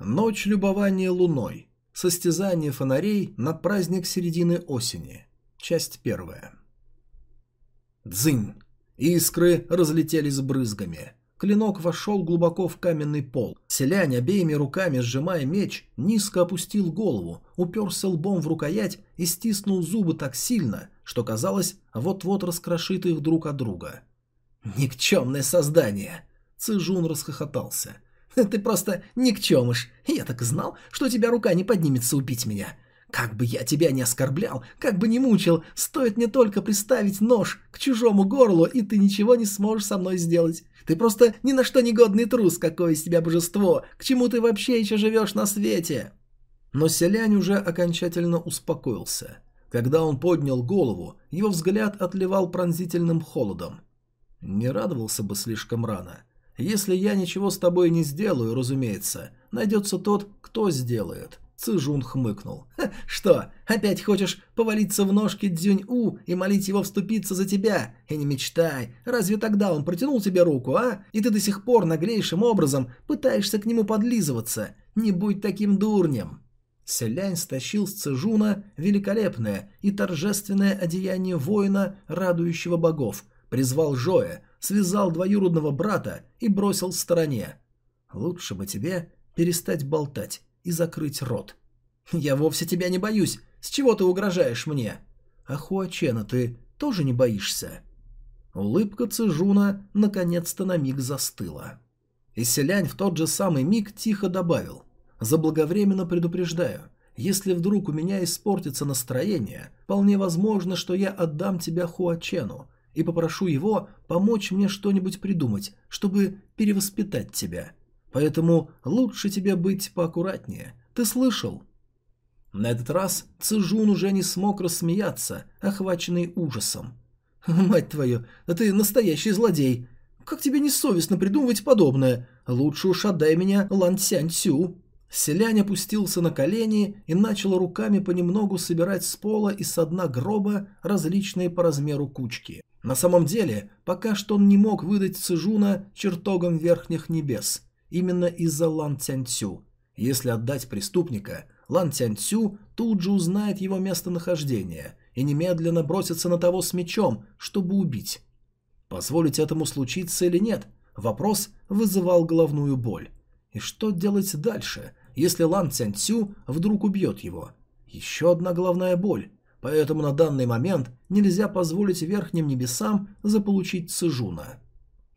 Ночь любования луной. Состязание фонарей на праздник середины осени. Часть первая. Дзынь. Искры разлетелись брызгами. Клинок вошел глубоко в каменный пол. Селянь, обеими руками сжимая меч, низко опустил голову, уперся лбом в рукоять и стиснул зубы так сильно, что казалось, вот-вот раскрошит их друг от друга. «Никчемное создание!» Цижун расхохотался. Ты просто никчемыш. Я так знал, что тебя рука не поднимется убить меня. Как бы я тебя не оскорблял, как бы не мучил, стоит мне только приставить нож к чужому горлу, и ты ничего не сможешь со мной сделать. Ты просто ни на что негодный трус, какое из тебя божество, к чему ты вообще еще живешь на свете?» Но селянь уже окончательно успокоился. Когда он поднял голову, его взгляд отливал пронзительным холодом. Не радовался бы слишком рано. Если я ничего с тобой не сделаю, разумеется, найдется тот, кто сделает. Цижун хмыкнул. «Что, опять хочешь повалиться в ножки Дзюнь-У и молить его вступиться за тебя? И не мечтай, разве тогда он протянул тебе руку, а? И ты до сих пор наглейшим образом пытаешься к нему подлизываться? Не будь таким дурнем!» Селянь стащил с Цижуна великолепное и торжественное одеяние воина, радующего богов, призвал Жоя, связал двоюродного брата и бросил в стороне. «Лучше бы тебе перестать болтать и закрыть рот». «Я вовсе тебя не боюсь. С чего ты угрожаешь мне?» «А Хуачена ты тоже не боишься?» Улыбка Цижуна наконец-то на миг застыла. И селянь в тот же самый миг тихо добавил. «Заблаговременно предупреждаю, если вдруг у меня испортится настроение, вполне возможно, что я отдам тебя Хуачену, и попрошу его помочь мне что-нибудь придумать, чтобы перевоспитать тебя. Поэтому лучше тебе быть поаккуратнее. Ты слышал?» На этот раз Цижун уже не смог рассмеяться, охваченный ужасом. «Мать твою, да ты настоящий злодей! Как тебе не совестно придумывать подобное? Лучше уж отдай меня Лан Цянь Цю!» Селянь опустился на колени и начал руками понемногу собирать с пола и со дна гроба различные по размеру кучки. На самом деле, пока что он не мог выдать Цижуна чертогом верхних небес, именно из-за Лан Цянцю. Если отдать преступника, Лан Цянцю тут же узнает его местонахождение и немедленно бросится на того с мечом, чтобы убить. Позволить этому случиться или нет, вопрос вызывал головную боль. И что делать дальше, если Лан Цянцю вдруг убьет его? Еще одна головная боль. Поэтому на данный момент нельзя позволить верхним небесам заполучить Цижуна.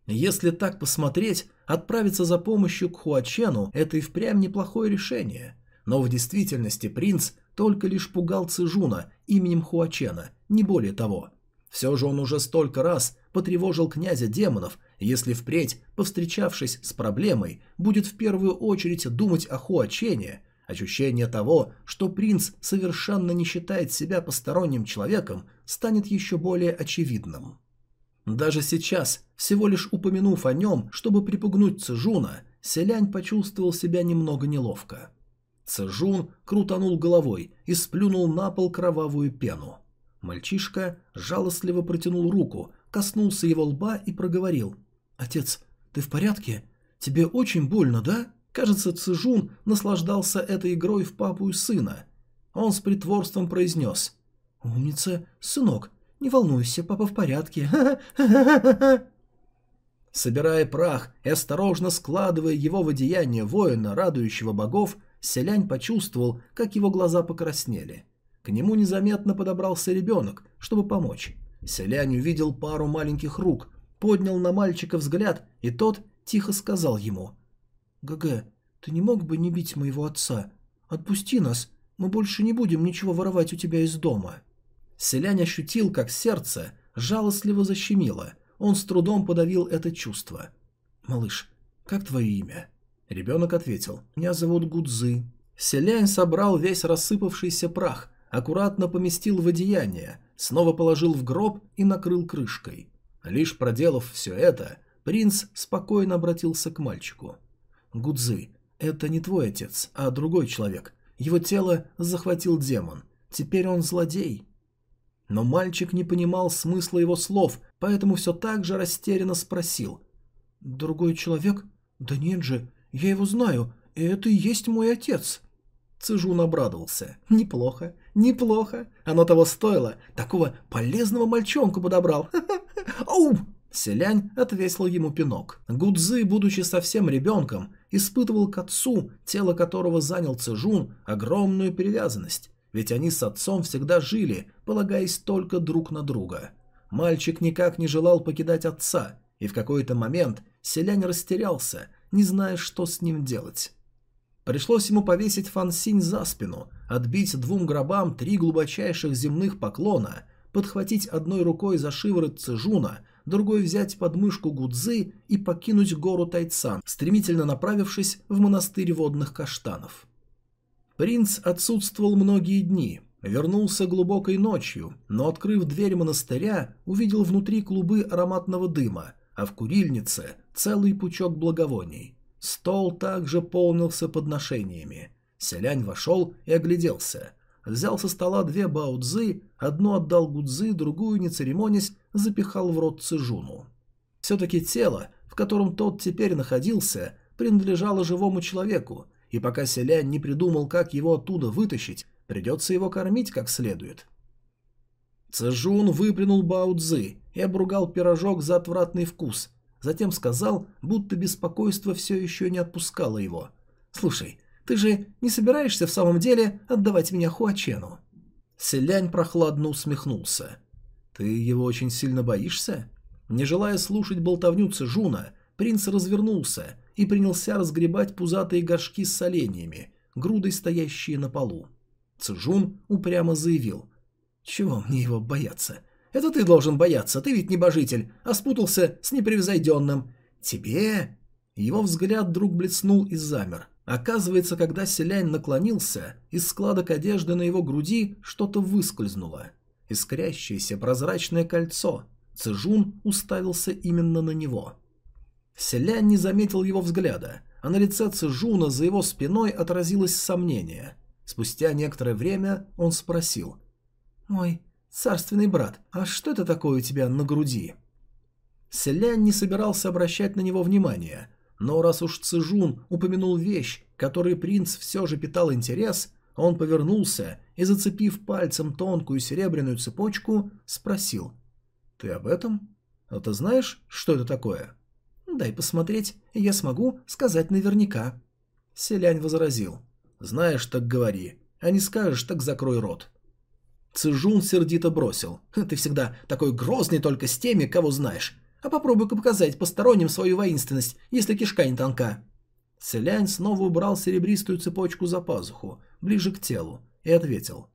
Если так посмотреть, отправиться за помощью к Хуачену – это и впрямь неплохое решение. Но в действительности принц только лишь пугал Цижуна именем Хуачена, не более того. Все же он уже столько раз потревожил князя демонов, если впредь, повстречавшись с проблемой, будет в первую очередь думать о Хуачене – Ощущение того, что принц совершенно не считает себя посторонним человеком, станет еще более очевидным. Даже сейчас, всего лишь упомянув о нем, чтобы припугнуть Цежуна, Селянь почувствовал себя немного неловко. Цежун крутанул головой и сплюнул на пол кровавую пену. Мальчишка жалостливо протянул руку, коснулся его лба и проговорил. «Отец, ты в порядке? Тебе очень больно, да?» Кажется, Цижун наслаждался этой игрой в папу и сына. Он с притворством произнес. «Умница, сынок, не волнуйся, папа в порядке. Собирая прах и осторожно складывая его в одеяние воина, радующего богов, Селянь почувствовал, как его глаза покраснели. К нему незаметно подобрался ребенок, чтобы помочь. Селянь увидел пару маленьких рук, поднял на мальчика взгляд, и тот тихо сказал ему ГГ, ты не мог бы не бить моего отца? Отпусти нас, мы больше не будем ничего воровать у тебя из дома». Селянь ощутил, как сердце жалостливо защемило. Он с трудом подавил это чувство. «Малыш, как твое имя?» Ребенок ответил. «Меня зовут Гудзы». Селянь собрал весь рассыпавшийся прах, аккуратно поместил в одеяние, снова положил в гроб и накрыл крышкой. Лишь проделав все это, принц спокойно обратился к мальчику. Гудзы, это не твой отец, а другой человек. Его тело захватил демон. Теперь он злодей. Но мальчик не понимал смысла его слов, поэтому все так же растерянно спросил. «Другой человек? Да нет же, я его знаю. это и есть мой отец». Цижун обрадовался. «Неплохо, неплохо. Оно того стоило. Такого полезного мальчонку подобрал. Ау!» Селянь отвесил ему пинок. Гудзы, будучи совсем ребенком, испытывал к отцу, тело которого занял Цижун, огромную привязанность. Ведь они с отцом всегда жили, полагаясь только друг на друга. Мальчик никак не желал покидать отца, и в какой-то момент селянь растерялся, не зная, что с ним делать. Пришлось ему повесить фансинь за спину, отбить двум гробам три глубочайших земных поклона, подхватить одной рукой за шиворот Цежуна, другой взять подмышку Гудзы и покинуть гору Тайцан, стремительно направившись в монастырь водных каштанов. Принц отсутствовал многие дни, вернулся глубокой ночью, но, открыв дверь монастыря, увидел внутри клубы ароматного дыма, а в курильнице целый пучок благовоний – Стол также полнился подношениями. Селянь вошел и огляделся. Взял со стола две баудзы, одну отдал гудзы, другую, не церемонясь, запихал в рот цижуну. Все-таки тело, в котором тот теперь находился, принадлежало живому человеку, и пока селянь не придумал, как его оттуда вытащить, придется его кормить как следует. Цежун выплюнул баудзы и обругал пирожок за отвратный вкус, Затем сказал, будто беспокойство все еще не отпускало его. «Слушай, ты же не собираешься в самом деле отдавать меня Хуачену?» Селянь прохладно усмехнулся. «Ты его очень сильно боишься?» Не желая слушать болтовню Цежуна, принц развернулся и принялся разгребать пузатые горшки с соленьями, грудой стоящие на полу. Цежун упрямо заявил. «Чего мне его бояться? Это ты должен бояться, ты ведь небожитель, а спутался с непревзойденным. Тебе...» Его взгляд вдруг блеснул и замер. Оказывается, когда селянь наклонился, из складок одежды на его груди что-то выскользнуло. Искрящееся прозрачное кольцо. Цежун уставился именно на него. Селянь не заметил его взгляда, а на лице Цежуна за его спиной отразилось сомнение. Спустя некоторое время он спросил. «Мой «Царственный брат, а что это такое у тебя на груди?» Селянь не собирался обращать на него внимания, но раз уж Цижун упомянул вещь, которой принц все же питал интерес, он повернулся и, зацепив пальцем тонкую серебряную цепочку, спросил. «Ты об этом? А ты знаешь, что это такое?» «Дай посмотреть, я смогу сказать наверняка». Селянь возразил. «Знаешь, так говори, а не скажешь, так закрой рот». Цижун сердито бросил. «Ты всегда такой грозный только с теми, кого знаешь. А попробуй-ка показать посторонним свою воинственность, если кишка не тонка». Селянь снова убрал серебристую цепочку за пазуху, ближе к телу, и ответил.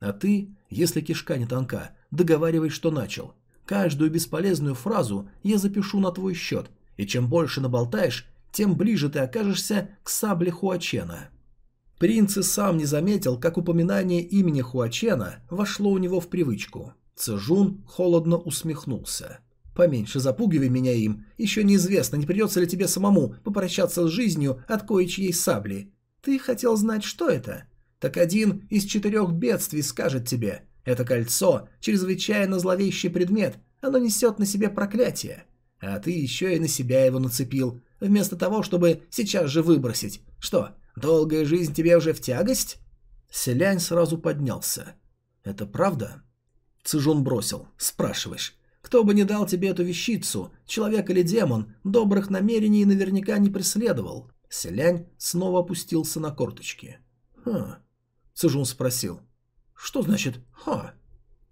«А ты, если кишка не тонка, договаривай, что начал. Каждую бесполезную фразу я запишу на твой счет, и чем больше наболтаешь, тем ближе ты окажешься к сабле Хуачена». Принц и сам не заметил, как упоминание имени Хуачена вошло у него в привычку. Цежун холодно усмехнулся. «Поменьше запугивай меня им. Еще неизвестно, не придется ли тебе самому попрощаться с жизнью от кое-чьей сабли. Ты хотел знать, что это? Так один из четырех бедствий скажет тебе. Это кольцо – чрезвычайно зловещий предмет. Оно несет на себе проклятие. А ты еще и на себя его нацепил, вместо того, чтобы сейчас же выбросить. Что, Долгая жизнь тебе уже в тягость?» Селянь сразу поднялся. «Это правда?» Цижун бросил. «Спрашиваешь. Кто бы не дал тебе эту вещицу, человек или демон, добрых намерений наверняка не преследовал». Селянь снова опустился на корточки. «Хм...» Цижун спросил. «Что значит «ха»?»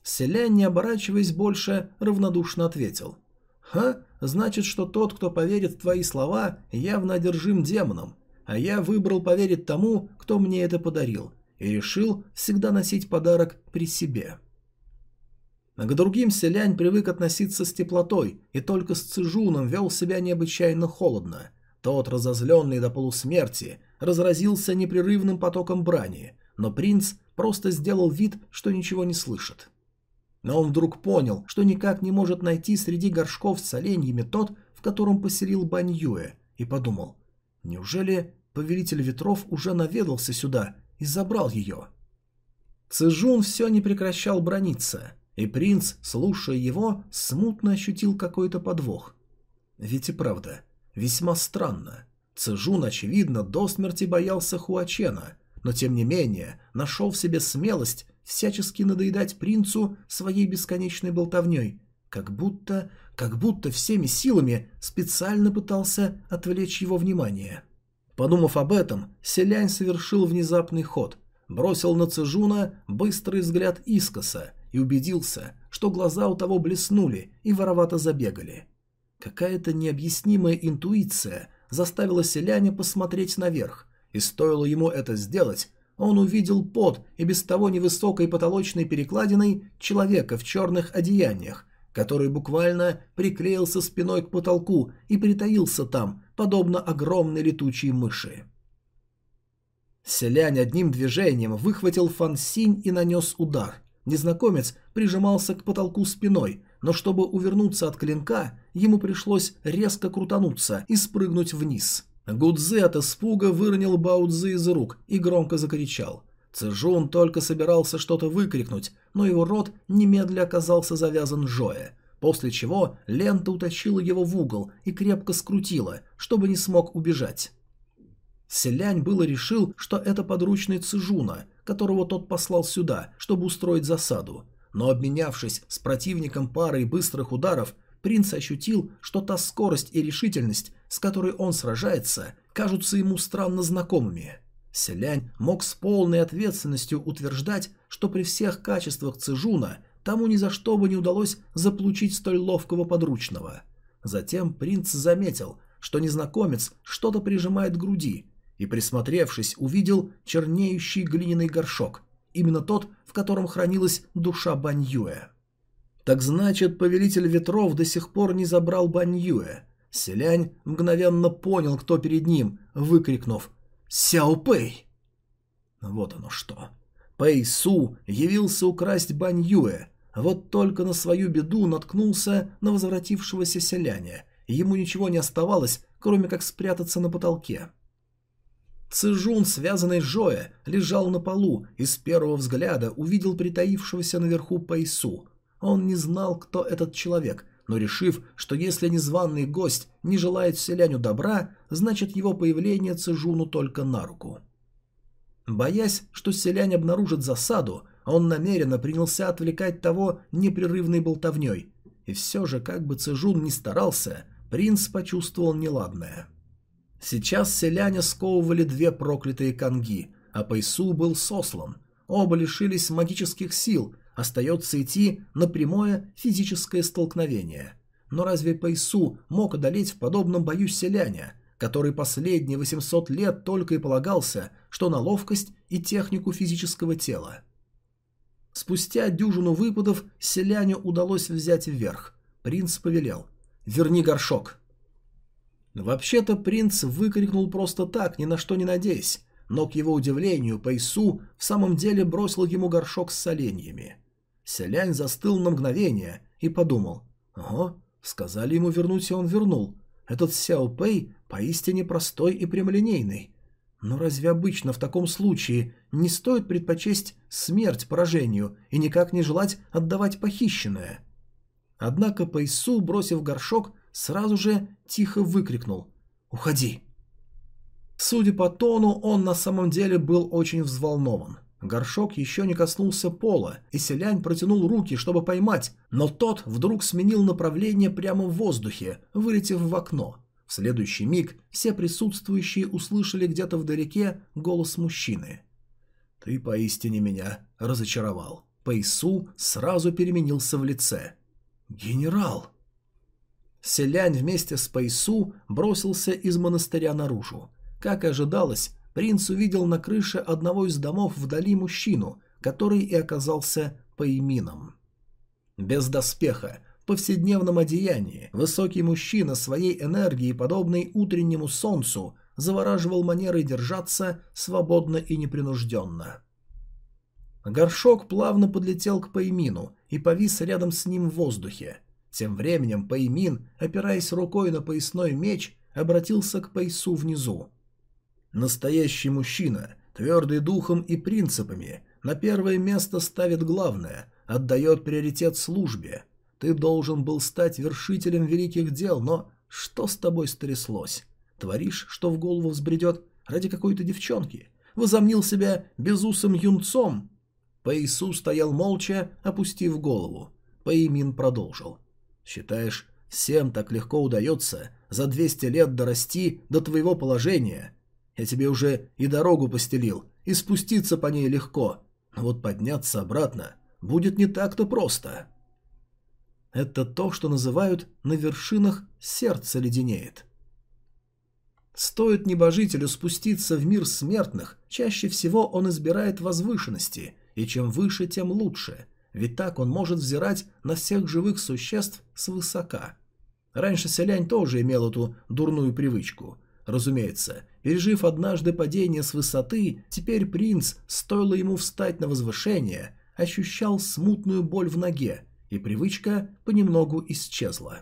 Селянь, не оборачиваясь больше, равнодушно ответил. «Ха» значит, что тот, кто поверит в твои слова, явно одержим демоном, а я выбрал поверить тому, кто мне это подарил, и решил всегда носить подарок при себе. А к другим селянь привык относиться с теплотой и только с Цижуном вел себя необычайно холодно. Тот, разозленный до полусмерти, разразился непрерывным потоком брани, но принц просто сделал вид, что ничего не слышит. Но он вдруг понял, что никак не может найти среди горшков с оленьями тот, в котором поселил Баньюэ, и подумал, неужели повелитель ветров уже наведался сюда и забрал ее. Цзжун все не прекращал брониться, и принц, слушая его, смутно ощутил какой-то подвох. Ведь и правда, весьма странно. Цежун, очевидно, до смерти боялся Хуачена, но тем не менее нашел в себе смелость всячески надоедать принцу своей бесконечной болтовней, как будто, как будто всеми силами специально пытался отвлечь его внимание. Подумав об этом, Селянь совершил внезапный ход, бросил на Цежуна быстрый взгляд искоса и убедился, что глаза у того блеснули и воровато забегали. Какая-то необъяснимая интуиция заставила селяня посмотреть наверх, и стоило ему это сделать, он увидел под и без того невысокой потолочной перекладиной человека в черных одеяниях, который буквально приклеился спиной к потолку и притаился там, подобно огромной летучей мыши. Селянь одним движением выхватил фансинь и нанес удар. Незнакомец прижимался к потолку спиной, но чтобы увернуться от клинка, ему пришлось резко крутануться и спрыгнуть вниз. Гудзе от испуга выронил Баудзы из рук и громко закричал. Цзжун только собирался что-то выкрикнуть, но его рот немедля оказался завязан Жоя, после чего лента утащила его в угол и крепко скрутила, чтобы не смог убежать. Селянь было решил, что это подручный Цзжуна, которого тот послал сюда, чтобы устроить засаду, но обменявшись с противником парой быстрых ударов, принц ощутил, что та скорость и решительность, с которой он сражается, кажутся ему странно знакомыми. Селянь мог с полной ответственностью утверждать, что при всех качествах Цижуна тому ни за что бы не удалось заполучить столь ловкого подручного. Затем принц заметил, что незнакомец что-то прижимает к груди, и, присмотревшись, увидел чернеющий глиняный горшок, именно тот, в котором хранилась душа Баньюэ. Так значит, повелитель ветров до сих пор не забрал Баньюэ. Селянь мгновенно понял, кто перед ним, выкрикнув «Сяо Пэй!». Вот оно что. Пэй Су явился украсть Баньюэ, вот только на свою беду наткнулся на возвратившегося селяня, ему ничего не оставалось, кроме как спрятаться на потолке. Цижун, связанный с Жоя, лежал на полу и с первого взгляда увидел притаившегося наверху Пэйсу. Он не знал, кто этот человек, но решив, что если незваный гость не желает селяню добра, значит его появление Цижуну только на руку. Боясь, что селянь обнаружит засаду, он намеренно принялся отвлекать того непрерывной болтовней. И все же, как бы Цижун ни старался, принц почувствовал неладное. Сейчас селяне сковывали две проклятые канги, а Пайсу был сослан. Оба лишились магических сил, Остается идти на прямое физическое столкновение. Но разве Пайсу мог одолеть в подобном бою селяня, который последние 800 лет только и полагался, что на ловкость и технику физического тела? Спустя дюжину выпадов селяню удалось взять вверх. Принц повелел «Верни горшок». Вообще-то принц выкрикнул просто так, ни на что не надеясь, но, к его удивлению, Пайсу в самом деле бросил ему горшок с соленьями. Селянь застыл на мгновение и подумал. «Ого, сказали ему вернуть, и он вернул. Этот Сяо Пэй поистине простой и прямолинейный. Но разве обычно в таком случае не стоит предпочесть смерть поражению и никак не желать отдавать похищенное?» Однако Пэйсу, бросив горшок, сразу же тихо выкрикнул «Уходи!». Судя по тону, он на самом деле был очень взволнован. Горшок еще не коснулся пола, и селянь протянул руки, чтобы поймать, но тот вдруг сменил направление прямо в воздухе, вылетев в окно. В следующий миг все присутствующие услышали где-то вдалеке голос мужчины. «Ты поистине меня разочаровал». Пейсу сразу переменился в лице. «Генерал!» Селянь вместе с Пейсу бросился из монастыря наружу. Как ожидалось, принц увидел на крыше одного из домов вдали мужчину, который и оказался Паймином. Без доспеха, в повседневном одеянии, высокий мужчина своей энергией, подобной утреннему солнцу, завораживал манерой держаться свободно и непринужденно. Горшок плавно подлетел к Паймину и повис рядом с ним в воздухе. Тем временем Паймин, опираясь рукой на поясной меч, обратился к Пайсу внизу. Настоящий мужчина, твердый духом и принципами, на первое место ставит главное, отдает приоритет службе. Ты должен был стать вершителем великих дел, но что с тобой стряслось? Творишь, что в голову взбредет, ради какой-то девчонки. Возомнил себя безусым юнцом. Пэйсу стоял молча, опустив голову. Пэймин продолжил. «Считаешь, всем так легко удается за 200 лет дорасти до твоего положения? Я тебе уже и дорогу постелил, и спуститься по ней легко, но вот подняться обратно будет не так-то просто». Это то, что называют «на вершинах сердце леденеет». Стоит небожителю спуститься в мир смертных, чаще всего он избирает возвышенности, и чем выше, тем лучше – ведь так он может взирать на всех живых существ свысока. Раньше селянь тоже имел эту дурную привычку. Разумеется, пережив однажды падение с высоты, теперь принц, стоило ему встать на возвышение, ощущал смутную боль в ноге, и привычка понемногу исчезла.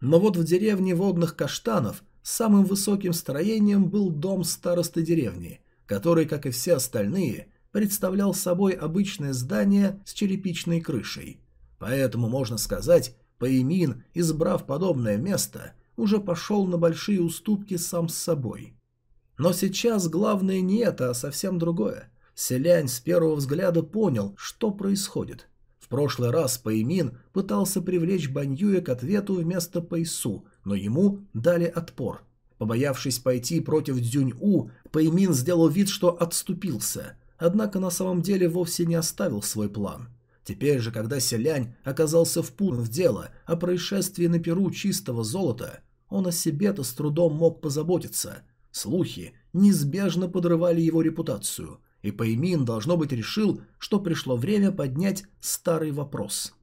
Но вот в деревне водных каштанов самым высоким строением был дом старосты деревни, который, как и все остальные, представлял собой обычное здание с черепичной крышей. Поэтому, можно сказать, Паимин, избрав подобное место, уже пошел на большие уступки сам с собой. Но сейчас главное не это, а совсем другое. Селянь с первого взгляда понял, что происходит. В прошлый раз Паимин пытался привлечь Баньюя к ответу вместо Пайсу, но ему дали отпор. Побоявшись пойти против Дзюнь-У, Пэймин сделал вид, что отступился, однако на самом деле вовсе не оставил свой план. Теперь же, когда Селянь оказался впутан в дело о происшествии на Перу чистого золота, он о себе-то с трудом мог позаботиться. Слухи неизбежно подрывали его репутацию, и Пэймин, должно быть, решил, что пришло время поднять старый вопрос.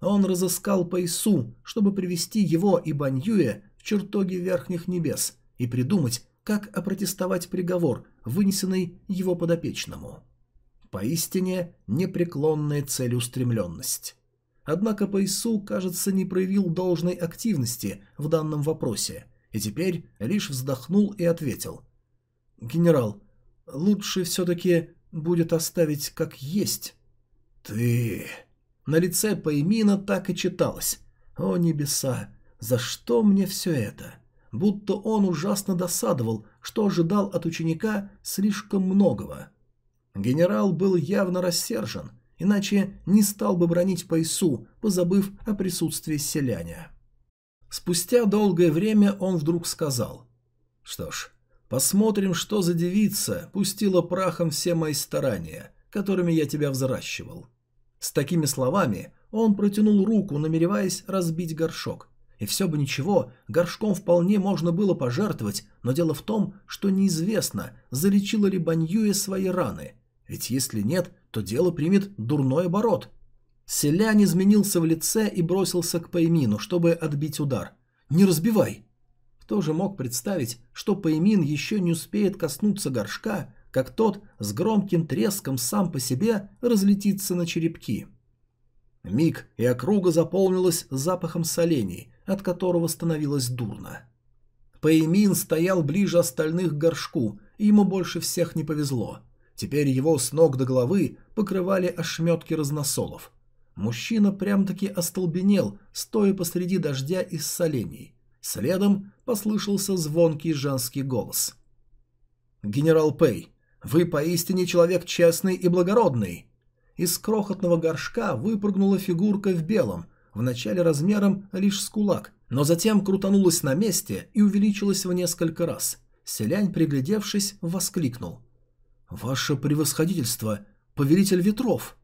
Он разыскал Пэйсу, чтобы привести его и Баньюэ в чертоги Верхних Небес и придумать, как опротестовать приговор, вынесенный его подопечному. Поистине непреклонная целеустремленность. Однако Пайсу, кажется, не проявил должной активности в данном вопросе, и теперь лишь вздохнул и ответил. «Генерал, лучше все-таки будет оставить как есть». «Ты...» На лице Паймина так и читалось. «О небеса, за что мне все это?» Будто он ужасно досадовал, что ожидал от ученика слишком многого. Генерал был явно рассержен, иначе не стал бы бронить Пайсу, позабыв о присутствии селяня. Спустя долгое время он вдруг сказал, «Что ж, посмотрим, что за девица пустила прахом все мои старания, которыми я тебя взращивал». С такими словами он протянул руку, намереваясь разбить горшок, и все бы ничего, горшком вполне можно было пожертвовать, но дело в том, что неизвестно, залечила ли Баньюэ свои раны. Ведь если нет, то дело примет дурной оборот. Селянь изменился в лице и бросился к Паймину, чтобы отбить удар. «Не разбивай!» Кто же мог представить, что Паймин еще не успеет коснуться горшка, как тот с громким треском сам по себе разлетится на черепки? Миг, и округа заполнилась запахом солений, от которого становилось дурно. Пэймин стоял ближе остальных к горшку, и ему больше всех не повезло. Теперь его с ног до головы покрывали ошметки разносолов. Мужчина прям-таки остолбенел, стоя посреди дождя из солений. Следом послышался звонкий женский голос. «Генерал Пэй, вы поистине человек честный и благородный!» Из крохотного горшка выпрыгнула фигурка в белом, вначале размером лишь с кулак, но затем крутанулась на месте и увеличилась в несколько раз. Селянь, приглядевшись, воскликнул. «Ваше превосходительство, повелитель ветров!»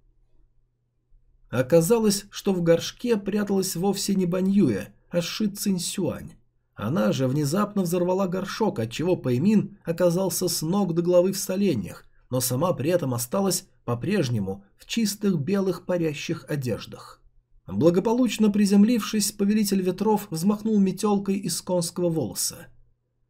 Оказалось, что в горшке пряталась вовсе не Баньюэ, а Ши Цинсюань. Она же внезапно взорвала горшок, отчего Пэймин оказался с ног до головы в соленьях, но сама при этом осталась по-прежнему в чистых белых парящих одеждах. Благополучно приземлившись, повелитель ветров взмахнул метелкой из конского волоса.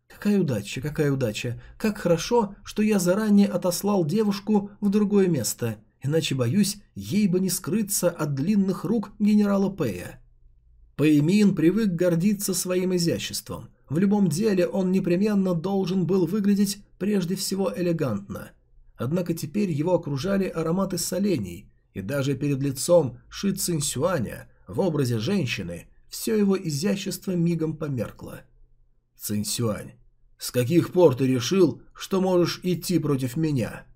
«Какая удача, какая удача! Как хорошо, что я заранее отослал девушку в другое место, иначе, боюсь, ей бы не скрыться от длинных рук генерала Пэя». Пэймин привык гордиться своим изяществом. В любом деле он непременно должен был выглядеть прежде всего элегантно. Однако теперь его окружали ароматы солений, и даже перед лицом Ши Цинсюаня в образе женщины все его изящество мигом померкло. Цинсюань, с каких пор ты решил, что можешь идти против меня?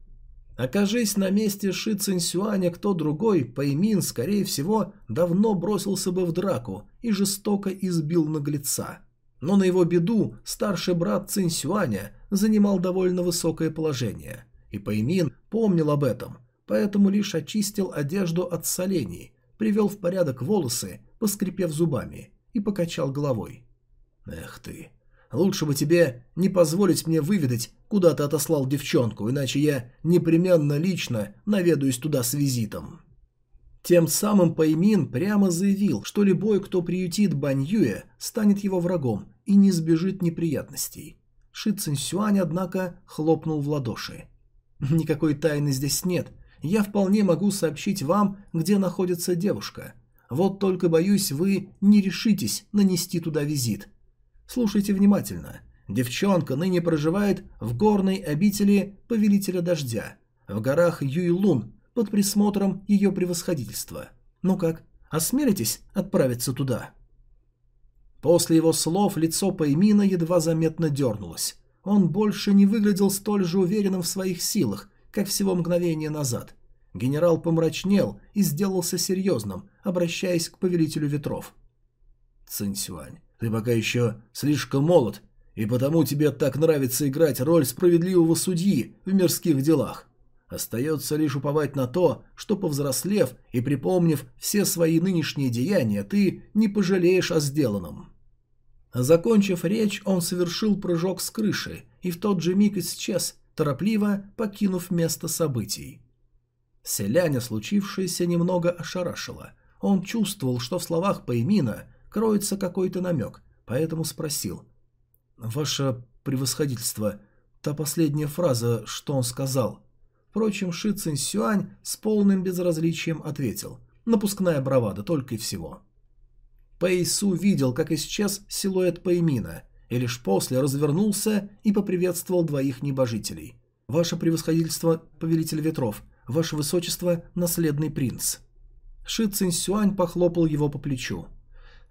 Окажись на месте Ши Цинсюаня кто другой, Пэймин, скорее всего, давно бросился бы в драку и жестоко избил наглеца. Но на его беду старший брат Цинсюаня занимал довольно высокое положение, и Пэймин помнил об этом, поэтому лишь очистил одежду от солений, привел в порядок волосы, поскрипев зубами, и покачал головой. «Эх ты, Лучше бы тебе не позволить мне выведать, куда ты отослал девчонку, иначе я непременно лично наведаюсь туда с визитом». Тем самым Паймин прямо заявил, что любой, кто приютит Баньюэ, станет его врагом и не избежит неприятностей. Ши Цинсюань, однако, хлопнул в ладоши. «Никакой тайны здесь нет. Я вполне могу сообщить вам, где находится девушка. Вот только, боюсь, вы не решитесь нанести туда визит. Слушайте внимательно. Девчонка ныне проживает в горной обители Повелителя Дождя, в горах Юйлун, под присмотром ее превосходительства. Ну как, осмелитесь отправиться туда?» После его слов лицо Паймина едва заметно дернулось. Он больше не выглядел столь же уверенным в своих силах, как всего мгновение назад. Генерал помрачнел и сделался серьезным, обращаясь к повелителю ветров. «Цинсюань, ты пока еще слишком молод, и потому тебе так нравится играть роль справедливого судьи в мирских делах. Остается лишь уповать на то, что, повзрослев и припомнив все свои нынешние деяния, ты не пожалеешь о сделанном». Закончив речь, он совершил прыжок с крыши и в тот же миг исчез, торопливо покинув место событий. Селяня случившееся немного ошарашило. Он чувствовал, что в словах Паймина кроется какой-то намек, поэтому спросил. «Ваше превосходительство, та последняя фраза, что он сказал?» Впрочем, Ши Цин Сюань с полным безразличием ответил. Напускная бравада, только и всего. Пэй Су видел, как исчез силуэт Пэймина, и лишь после развернулся и поприветствовал двоих небожителей. «Ваше превосходительство, повелитель ветров, ваше высочество, наследный принц». Ши Цин Сюань похлопал его по плечу.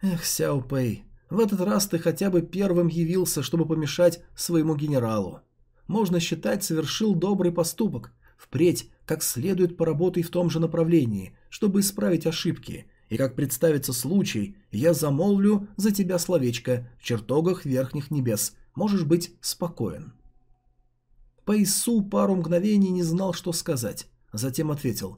Эх, Сяо Пэй, в этот раз ты хотя бы первым явился, чтобы помешать своему генералу. Можно считать, совершил добрый поступок. Впредь как следует поработай в том же направлении, чтобы исправить ошибки. И как представится случай, я замолвлю за тебя словечко в чертогах верхних небес. Можешь быть спокоен. Пэйсу пару мгновений не знал, что сказать. Затем ответил.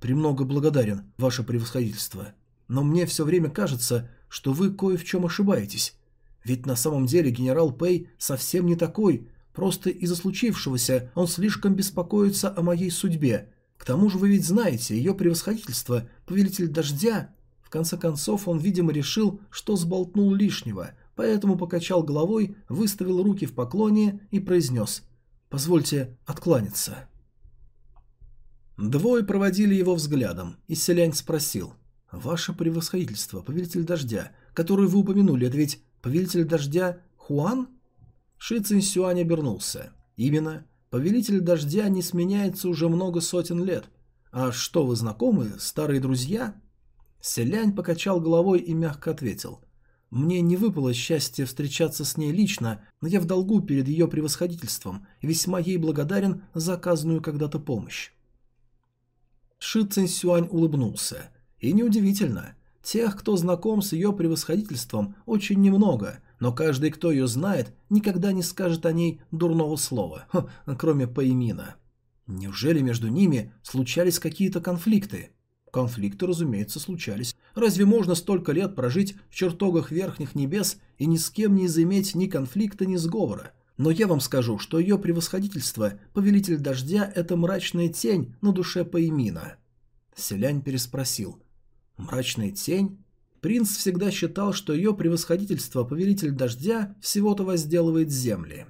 «Премного благодарен, ваше превосходительство. Но мне все время кажется, что вы кое в чем ошибаетесь. Ведь на самом деле генерал Пэй совсем не такой, просто из-за случившегося он слишком беспокоится о моей судьбе. К тому же вы ведь знаете, ее превосходительство, повелитель дождя... В конце концов он, видимо, решил, что сболтнул лишнего, поэтому покачал головой, выставил руки в поклоне и произнес «Позвольте откланяться». Двое проводили его взглядом, и селянь спросил – «Ваше превосходительство, повелитель дождя, который вы упомянули, это ведь повелитель дождя Хуан?» Ши Цинсюань обернулся. «Именно. Повелитель дождя не сменяется уже много сотен лет. А что, вы знакомы, старые друзья?» Селянь покачал головой и мягко ответил. «Мне не выпало счастье встречаться с ней лично, но я в долгу перед ее превосходительством и весьма ей благодарен за оказанную когда-то помощь». Ши Цинсюань улыбнулся. И неудивительно. Тех, кто знаком с ее превосходительством, очень немного, но каждый, кто ее знает, никогда не скажет о ней дурного слова, Ха, кроме Паймина. Неужели между ними случались какие-то конфликты? Конфликты, разумеется, случались. Разве можно столько лет прожить в чертогах верхних небес и ни с кем не заиметь ни конфликта, ни сговора? Но я вам скажу, что ее превосходительство, повелитель дождя, это мрачная тень на душе Паймина. Селянь переспросил. Мрачная тень? Принц всегда считал, что ее превосходительство, повелитель дождя, всего-то возделывает земли.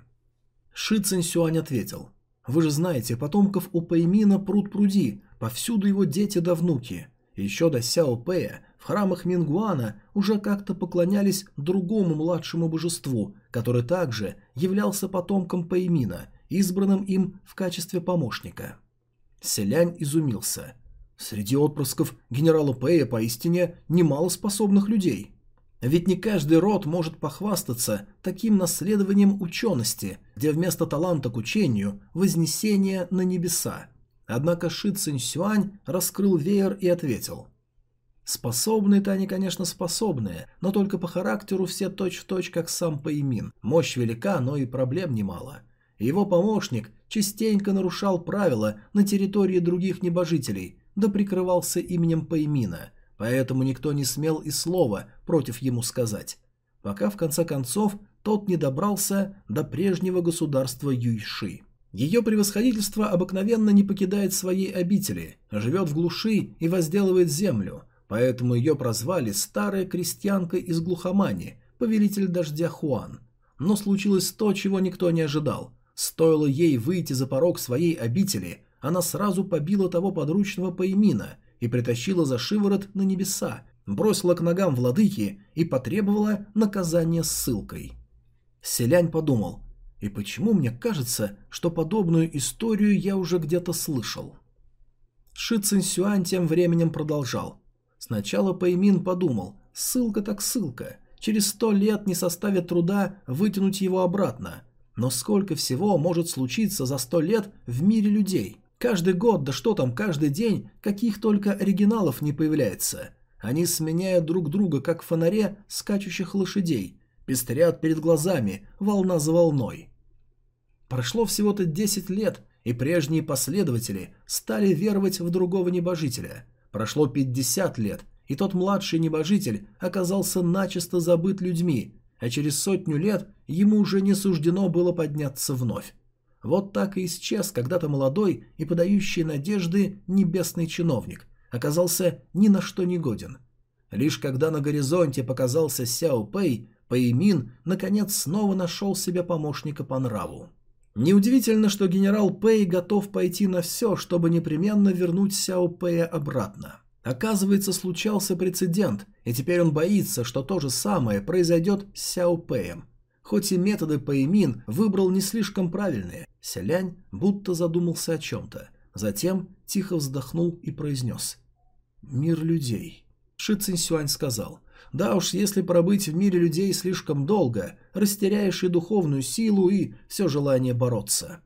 Ши Цинсюань ответил. «Вы же знаете, потомков у Пэймина пруд пруди, повсюду его дети да внуки. Еще до Сяо Пэя в храмах Мингуана уже как-то поклонялись другому младшему божеству, который также являлся потомком Пэймина, избранным им в качестве помощника». Селянь изумился – Среди отпрысков генерала Пэя поистине немало способных людей. Ведь не каждый род может похвастаться таким наследованием учености, где вместо таланта к учению – вознесение на небеса. Однако Ши Цинь раскрыл веер и ответил. Способные-то они, конечно, способные, но только по характеру все точь-в-точь, точь, как сам Пэймин. Мощь велика, но и проблем немало. Его помощник частенько нарушал правила на территории других небожителей, да прикрывался именем Пэймина – поэтому никто не смел и слова против ему сказать, пока в конце концов тот не добрался до прежнего государства Юйши. Ее превосходительство обыкновенно не покидает своей обители, живет в глуши и возделывает землю, поэтому ее прозвали «старая крестьянка из глухомани», повелитель дождя Хуан. Но случилось то, чего никто не ожидал. Стоило ей выйти за порог своей обители, она сразу побила того подручного Паймина и притащила за шиворот на небеса, бросила к ногам владыки и потребовала наказания ссылкой. Селянь подумал, и почему мне кажется, что подобную историю я уже где-то слышал? Ши Цинсюань тем временем продолжал. Сначала Пэймин подумал, ссылка так ссылка, через сто лет не составит труда вытянуть его обратно. Но сколько всего может случиться за сто лет в мире людей? Каждый год, да что там, каждый день, каких только оригиналов не появляется. Они сменяют друг друга, как в фонаре скачущих лошадей, пестрят перед глазами, волна за волной. Прошло всего-то 10 лет, и прежние последователи стали веровать в другого небожителя. Прошло 50 лет, и тот младший небожитель оказался начисто забыт людьми, а через сотню лет ему уже не суждено было подняться вновь. Вот так и исчез когда-то молодой и подающий надежды небесный чиновник. Оказался ни на что не годен. Лишь когда на горизонте показался Сяо Пэй, Пэймин наконец снова нашел себе помощника по нраву. Неудивительно, что генерал Пэй готов пойти на все, чтобы непременно вернуть Сяо Пэя обратно. Оказывается, случался прецедент, и теперь он боится, что то же самое произойдет с Сяо Пэем. Хоть и методы Пэймин выбрал не слишком правильные, Селянь будто задумался о чем-то. Затем тихо вздохнул и произнес. «Мир людей». Ши Цинсюань сказал. «Да уж, если пробыть в мире людей слишком долго, растеряешь и духовную силу, и все желание бороться».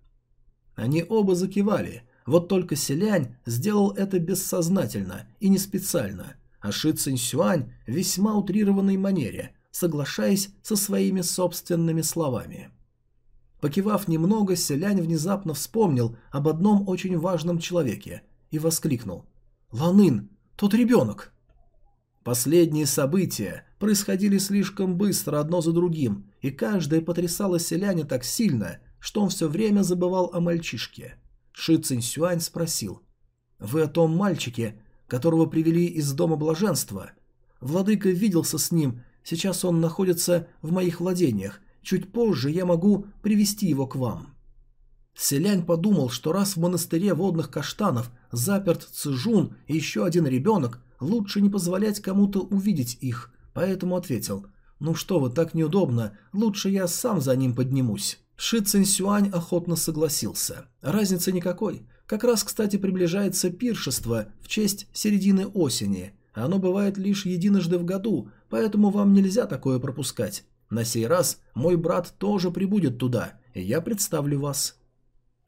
Они оба закивали, вот только Селянь сделал это бессознательно и не специально, а Ши Цинсюань весьма утрированной манере – соглашаясь со своими собственными словами. Покивав немного, селянь внезапно вспомнил об одном очень важном человеке и воскликнул. «Ланын, тот ребенок!» Последние события происходили слишком быстро одно за другим, и каждое потрясало селяня так сильно, что он все время забывал о мальчишке. Ши Цинсюань спросил. «Вы о том мальчике, которого привели из дома блаженства?» Владыка виделся с ним Сейчас он находится в моих владениях. Чуть позже я могу привести его к вам». Селянь подумал, что раз в монастыре водных каштанов заперт Цзжун и еще один ребенок, лучше не позволять кому-то увидеть их, поэтому ответил «Ну что вы, так неудобно, лучше я сам за ним поднимусь». Ши Цинсюань охотно согласился. Разницы никакой. Как раз, кстати, приближается пиршество в честь середины осени. Оно бывает лишь единожды в году, поэтому вам нельзя такое пропускать. На сей раз мой брат тоже прибудет туда, и я представлю вас».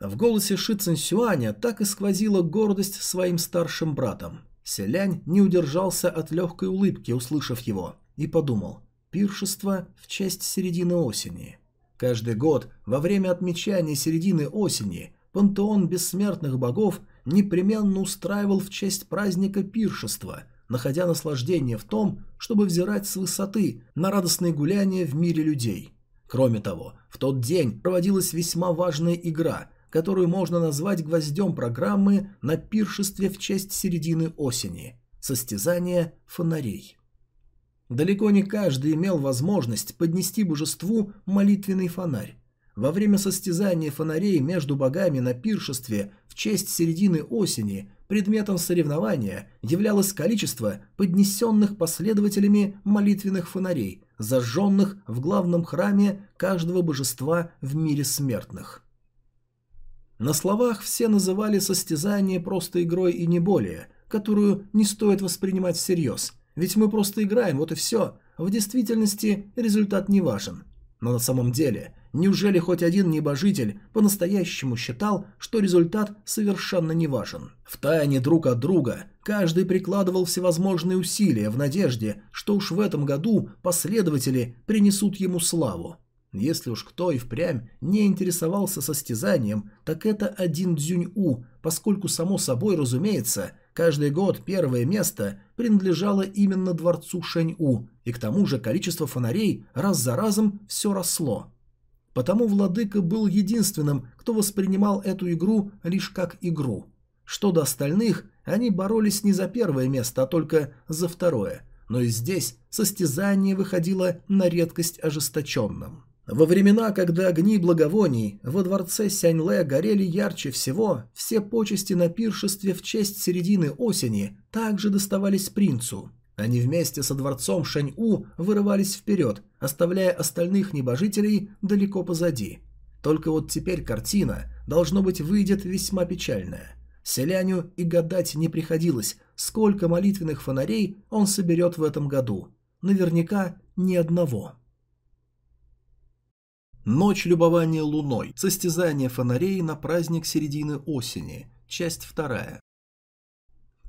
В голосе Ши Цинсюаня так и сквозила гордость своим старшим братом. Селянь не удержался от легкой улыбки, услышав его, и подумал «Пиршество в честь середины осени». Каждый год во время отмечания середины осени пантеон бессмертных богов непременно устраивал в честь праздника пиршества – находя наслаждение в том, чтобы взирать с высоты на радостные гуляния в мире людей. Кроме того, в тот день проводилась весьма важная игра, которую можно назвать гвоздем программы на пиршестве в честь середины осени – состязание фонарей. Далеко не каждый имел возможность поднести божеству молитвенный фонарь. Во время состязания фонарей между богами на пиршестве в честь середины осени Предметом соревнования являлось количество поднесенных последователями молитвенных фонарей, зажженных в главном храме каждого божества в мире смертных. На словах все называли состязание просто игрой и не более, которую не стоит воспринимать всерьез, ведь мы просто играем, вот и все. в действительности результат не важен. Но на самом деле, неужели хоть один небожитель по-настоящему считал, что результат совершенно не важен? В тайне друг от друга каждый прикладывал всевозможные усилия в надежде, что уж в этом году последователи принесут ему славу. Если уж кто и впрямь не интересовался состязанием, так это один Дзюнь-У, поскольку, само собой разумеется, каждый год первое место принадлежало именно дворцу Шэнь-У, и к тому же количество фонарей раз за разом все росло. Потому владыка был единственным, кто воспринимал эту игру лишь как игру. Что до остальных, они боролись не за первое место, а только за второе, но и здесь состязание выходило на редкость ожесточенным. Во времена, когда огни благовоний во дворце Сяньле горели ярче всего, все почести на пиршестве в честь середины осени также доставались принцу. Они вместе со дворцом Шэнь-У вырывались вперед, оставляя остальных небожителей далеко позади. Только вот теперь картина, должно быть, выйдет весьма печальная. Селяню и гадать не приходилось, сколько молитвенных фонарей он соберет в этом году. Наверняка ни одного. Ночь любования луной. Состязание фонарей на праздник середины осени. Часть вторая.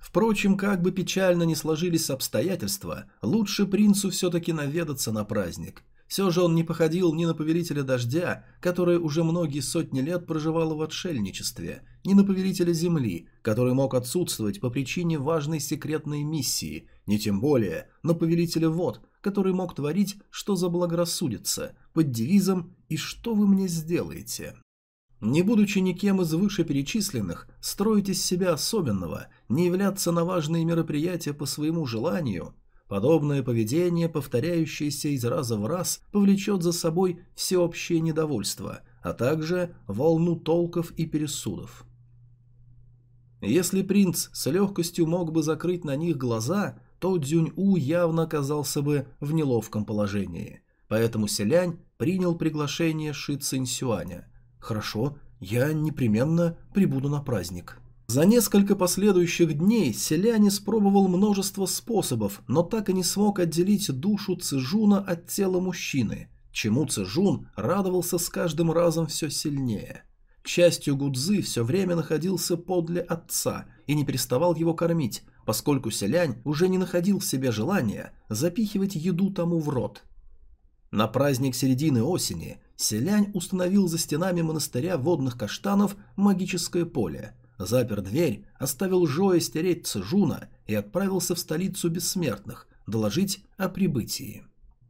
Впрочем, как бы печально ни сложились обстоятельства, лучше принцу все-таки наведаться на праздник. Все же он не походил ни на повелителя дождя, который уже многие сотни лет проживало в отшельничестве, ни на повелителя земли, который мог отсутствовать по причине важной секретной миссии, ни тем более на повелителя вод, который мог творить, что заблагорассудится, под девизом «И что вы мне сделаете?». Не будучи никем из вышеперечисленных, строить из себя особенного, не являться на важные мероприятия по своему желанию, подобное поведение, повторяющееся из раза в раз, повлечет за собой всеобщее недовольство, а также волну толков и пересудов. Если принц с легкостью мог бы закрыть на них глаза, то Дзюнь-У явно оказался бы в неловком положении. Поэтому Селянь принял приглашение Ши Цинь-Сюаня. «Хорошо, я непременно прибуду на праздник». За несколько последующих дней Селянь испробовал множество способов, но так и не смог отделить душу Цижуна от тела мужчины, чему Цижун радовался с каждым разом все сильнее. К счастью, Гудзы все время находился подле отца и не переставал его кормить, поскольку Селянь уже не находил в себе желания запихивать еду тому в рот – на праздник середины осени Селянь установил за стенами монастыря водных каштанов магическое поле, запер дверь, оставил Жоя стереть Цежуна и отправился в столицу бессмертных доложить о прибытии.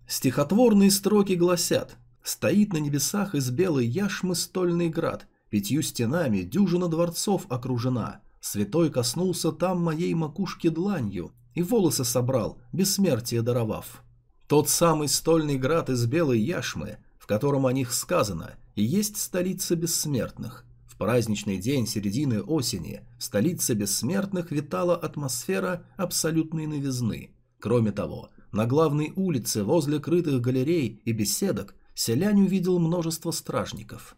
Стихотворные строки гласят «Стоит на небесах из белой яшмы стольный град, пятью стенами дюжина дворцов окружена, святой коснулся там моей макушки дланью и волосы собрал, бессмертие даровав». Тот самый стольный град из белой яшмы, в котором о них сказано, и есть столица бессмертных. В праздничный день середины осени в столице бессмертных витала атмосфера абсолютной новизны. Кроме того, на главной улице возле крытых галерей и беседок селянь увидел множество стражников.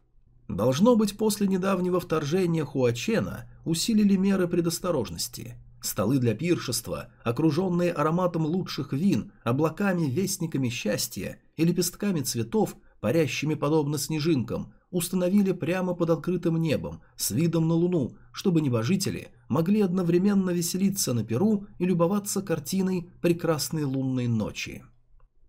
Должно быть, после недавнего вторжения Хуачена усилили меры предосторожности – Столы для пиршества, окруженные ароматом лучших вин, облаками-вестниками счастья и лепестками цветов, парящими подобно снежинкам, установили прямо под открытым небом, с видом на луну, чтобы небожители могли одновременно веселиться на Перу и любоваться картиной прекрасной лунной ночи.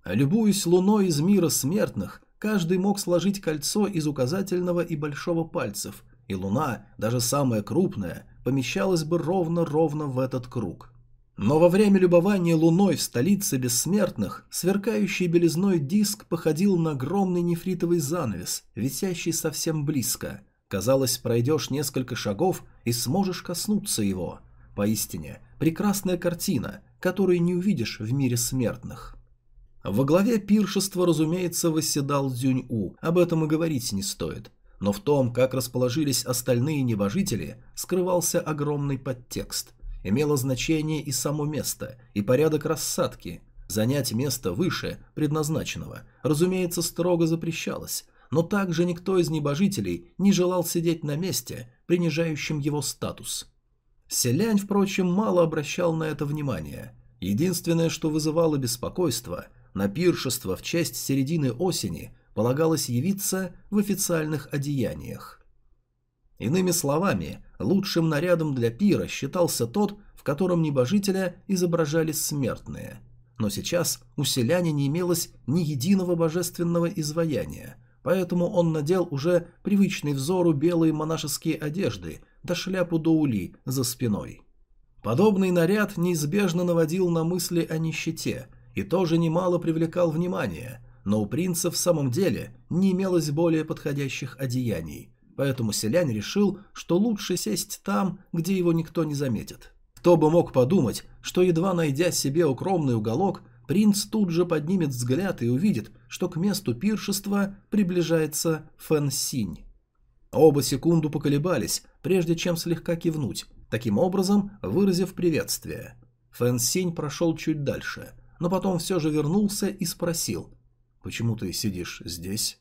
Любуясь луной из мира смертных, каждый мог сложить кольцо из указательного и большого пальцев, и луна, даже самая крупная, помещалась бы ровно-ровно в этот круг. Но во время любования луной в столице бессмертных сверкающий белизной диск походил на огромный нефритовый занавес, висящий совсем близко. Казалось, пройдешь несколько шагов и сможешь коснуться его. Поистине, прекрасная картина, которую не увидишь в мире смертных. Во главе пиршества, разумеется, восседал Дзюнь-У, об этом и говорить не стоит но в том, как расположились остальные небожители, скрывался огромный подтекст. Имело значение и само место, и порядок рассадки. Занять место выше предназначенного, разумеется, строго запрещалось, но также никто из небожителей не желал сидеть на месте, принижающем его статус. Селянь, впрочем, мало обращал на это внимание. Единственное, что вызывало беспокойство – на пиршество в честь середины осени полагалось явиться в официальных одеяниях. Иными словами, лучшим нарядом для пира считался тот, в котором небожителя изображали смертные. Но сейчас у селяне не имелось ни единого божественного изваяния, поэтому он надел уже привычный взору белые монашеские одежды да шляпу доули за спиной. Подобный наряд неизбежно наводил на мысли о нищете и тоже немало привлекал внимание, но у принца в самом деле не имелось более подходящих одеяний, поэтому селянь решил, что лучше сесть там, где его никто не заметит. Кто бы мог подумать, что едва найдя себе укромный уголок, принц тут же поднимет взгляд и увидит, что к месту пиршества приближается Фэн Синь. Оба секунду поколебались, прежде чем слегка кивнуть, таким образом выразив приветствие. Фэн Синь прошел чуть дальше, но потом все же вернулся и спросил, Почему ты сидишь здесь?»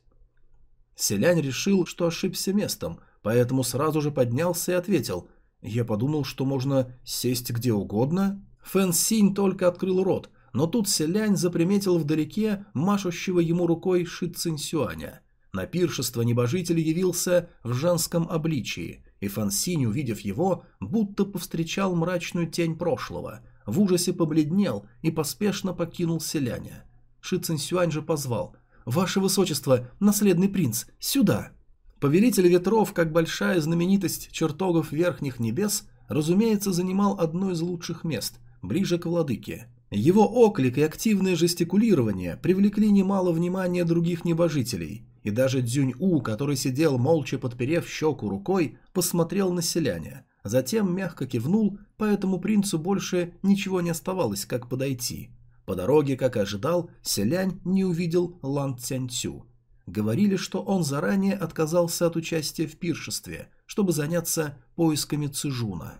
Селянь решил, что ошибся местом, поэтому сразу же поднялся и ответил. «Я подумал, что можно сесть где угодно». Фэн Синь только открыл рот, но тут Селянь заприметил вдалеке машущего ему рукой Ши Цинь Сюаня. На пиршество небожитель явился в женском обличии, и Фэн Синь, увидев его, будто повстречал мрачную тень прошлого, в ужасе побледнел и поспешно покинул Селяня. Ши Цинсюань же позвал. «Ваше Высочество, наследный принц, сюда!» Повелитель ветров, как большая знаменитость чертогов верхних небес, разумеется, занимал одно из лучших мест, ближе к владыке. Его оклик и активное жестикулирование привлекли немало внимания других небожителей, и даже Дзюнь-У, который сидел молча подперев щеку рукой, посмотрел на селяня. Затем мягко кивнул, поэтому принцу больше ничего не оставалось, как подойти. По дороге, как ожидал, селянь не увидел Лан Цянцю. Говорили, что он заранее отказался от участия в пиршестве, чтобы заняться поисками Цижуна.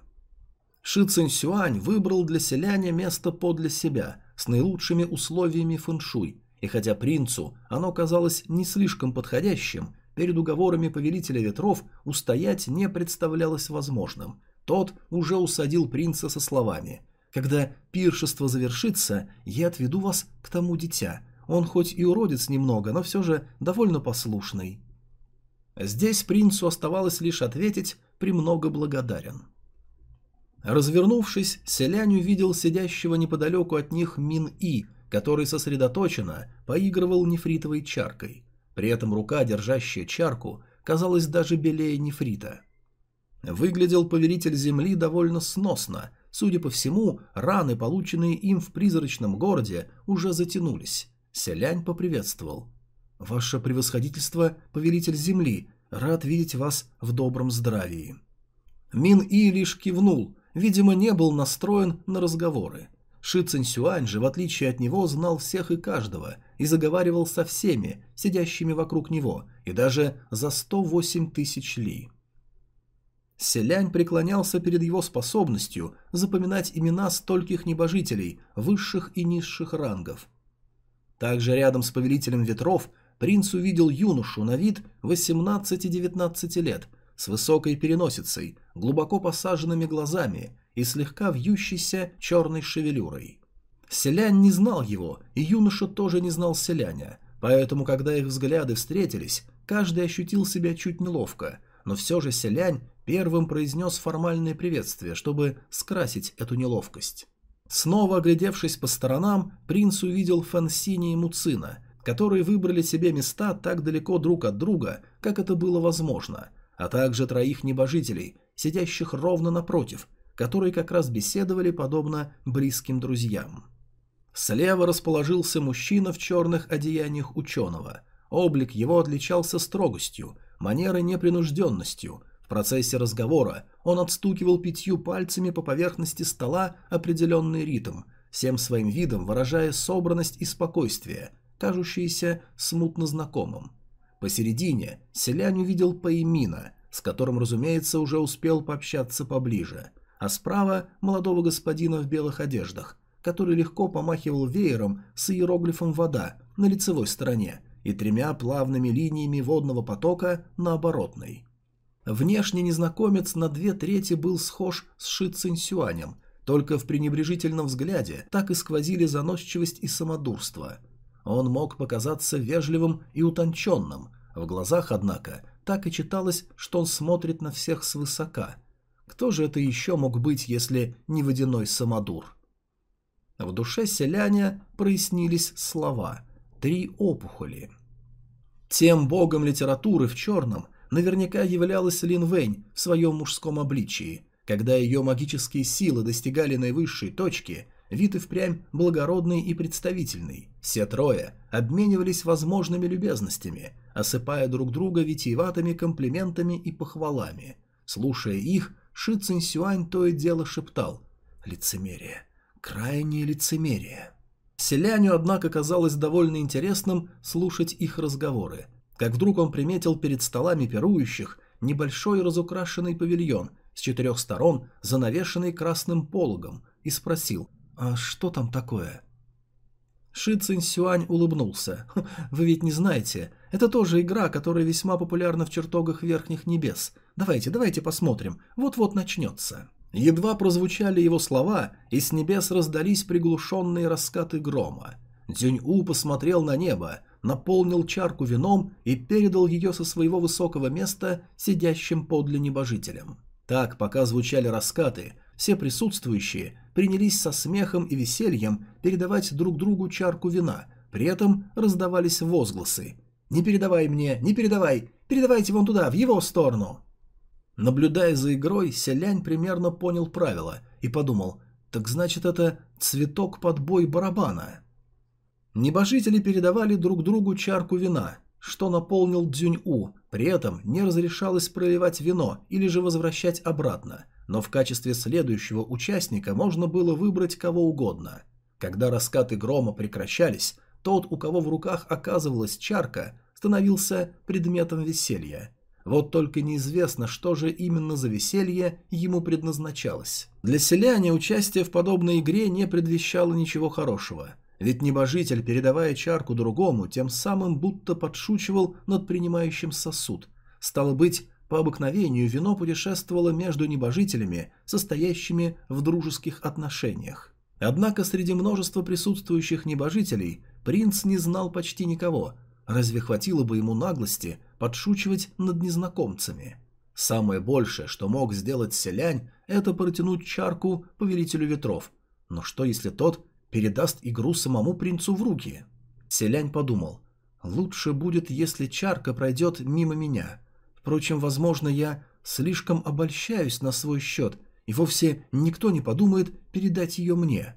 Ши Цинсюань выбрал для селяня место подле себя, с наилучшими условиями фэншуй, и хотя принцу оно казалось не слишком подходящим, перед уговорами повелителя ветров устоять не представлялось возможным. Тот уже усадил принца со словами когда пиршество завершится, я отведу вас к тому дитя. Он хоть и уродец немного, но все же довольно послушный». Здесь принцу оставалось лишь ответить «премного благодарен». Развернувшись, селянь увидел сидящего неподалеку от них Мин-И, который сосредоточенно поигрывал нефритовой чаркой. При этом рука, держащая чарку, казалась даже белее нефрита. Выглядел повелитель земли довольно сносно, Судя по всему, раны, полученные им в призрачном городе, уже затянулись. Селянь поприветствовал. «Ваше превосходительство, повелитель земли, рад видеть вас в добром здравии». Мин И лишь кивнул, видимо, не был настроен на разговоры. Ши Цинсюань же, в отличие от него, знал всех и каждого и заговаривал со всеми, сидящими вокруг него, и даже за 108 тысяч ли. Селянь преклонялся перед его способностью запоминать имена стольких небожителей, высших и низших рангов. Также рядом с повелителем ветров принц увидел юношу на вид 18-19 лет, с высокой переносицей, глубоко посаженными глазами и слегка вьющейся черной шевелюрой. Селянь не знал его, и юноша тоже не знал селяня, поэтому, когда их взгляды встретились, каждый ощутил себя чуть неловко, но все же селянь Первым произнес формальное приветствие, чтобы скрасить эту неловкость. Снова оглядевшись по сторонам, принц увидел Фансини и Муцина, которые выбрали себе места так далеко друг от друга, как это было возможно, а также троих небожителей, сидящих ровно напротив, которые как раз беседовали подобно близким друзьям. Слева расположился мужчина в черных одеяниях ученого. Облик его отличался строгостью, манерой непринужденностью, в процессе разговора он отстукивал пятью пальцами по поверхности стола определенный ритм, всем своим видом выражая собранность и спокойствие, кажущиеся смутно знакомым. Посередине селянь увидел Паймина, с которым, разумеется, уже успел пообщаться поближе, а справа молодого господина в белых одеждах, который легко помахивал веером с иероглифом «вода» на лицевой стороне и тремя плавными линиями водного потока на оборотной. Внешне незнакомец на две трети был схож с Ши Цинсюанем, только в пренебрежительном взгляде так и сквозили заносчивость и самодурство. он мог показаться вежливым и утонченным. В глазах, однако, так и читалось, что он смотрит на всех свысока. Кто же это еще мог быть, если не водяной самодур? В душе селяня прояснились слова «три опухоли». Тем богом литературы в черном наверняка являлась Лин Вэнь в своем мужском обличии. Когда ее магические силы достигали наивысшей точки, вид и впрямь благородный и представительный. Все трое обменивались возможными любезностями, осыпая друг друга витиеватыми комплиментами и похвалами. Слушая их, Ши Цинсюань то и дело шептал «Лицемерие, крайнее лицемерие». Селяню, однако, казалось довольно интересным слушать их разговоры, как вдруг он приметил перед столами пирующих небольшой разукрашенный павильон с четырех сторон, занавешенный красным пологом, и спросил «А что там такое?» Ши Цинсюань улыбнулся. «Вы ведь не знаете, это тоже игра, которая весьма популярна в чертогах Верхних Небес. Давайте, давайте посмотрим, вот-вот начнется». Едва прозвучали его слова, и с небес раздались приглушенные раскаты грома. Дзюнь-У посмотрел на небо, наполнил чарку вином и передал ее со своего высокого места сидящим подле небожителям. Так, пока звучали раскаты, все присутствующие принялись со смехом и весельем передавать друг другу чарку вина, при этом раздавались возгласы. «Не передавай мне, не передавай, передавайте вон туда, в его сторону!» Наблюдая за игрой, Селянь примерно понял правила и подумал, так значит это цветок под бой барабана. Небожители передавали друг другу чарку вина, что наполнил Дзюнь-У, при этом не разрешалось проливать вино или же возвращать обратно, но в качестве следующего участника можно было выбрать кого угодно. Когда раскаты грома прекращались, тот, у кого в руках оказывалась чарка, становился предметом веселья – вот только неизвестно, что же именно за веселье ему предназначалось. Для селяне участие в подобной игре не предвещало ничего хорошего. Ведь небожитель, передавая чарку другому, тем самым будто подшучивал над принимающим сосуд. Стало быть, по обыкновению вино путешествовало между небожителями, состоящими в дружеских отношениях. Однако среди множества присутствующих небожителей принц не знал почти никого. Разве хватило бы ему наглости подшучивать над незнакомцами. Самое большее, что мог сделать селянь, это протянуть чарку повелителю ветров. Но что если тот передаст игру самому принцу в руки? Селянь подумал, лучше будет, если чарка пройдет мимо меня. Впрочем, возможно, я слишком обольщаюсь на свой счет, и вовсе никто не подумает передать ее мне.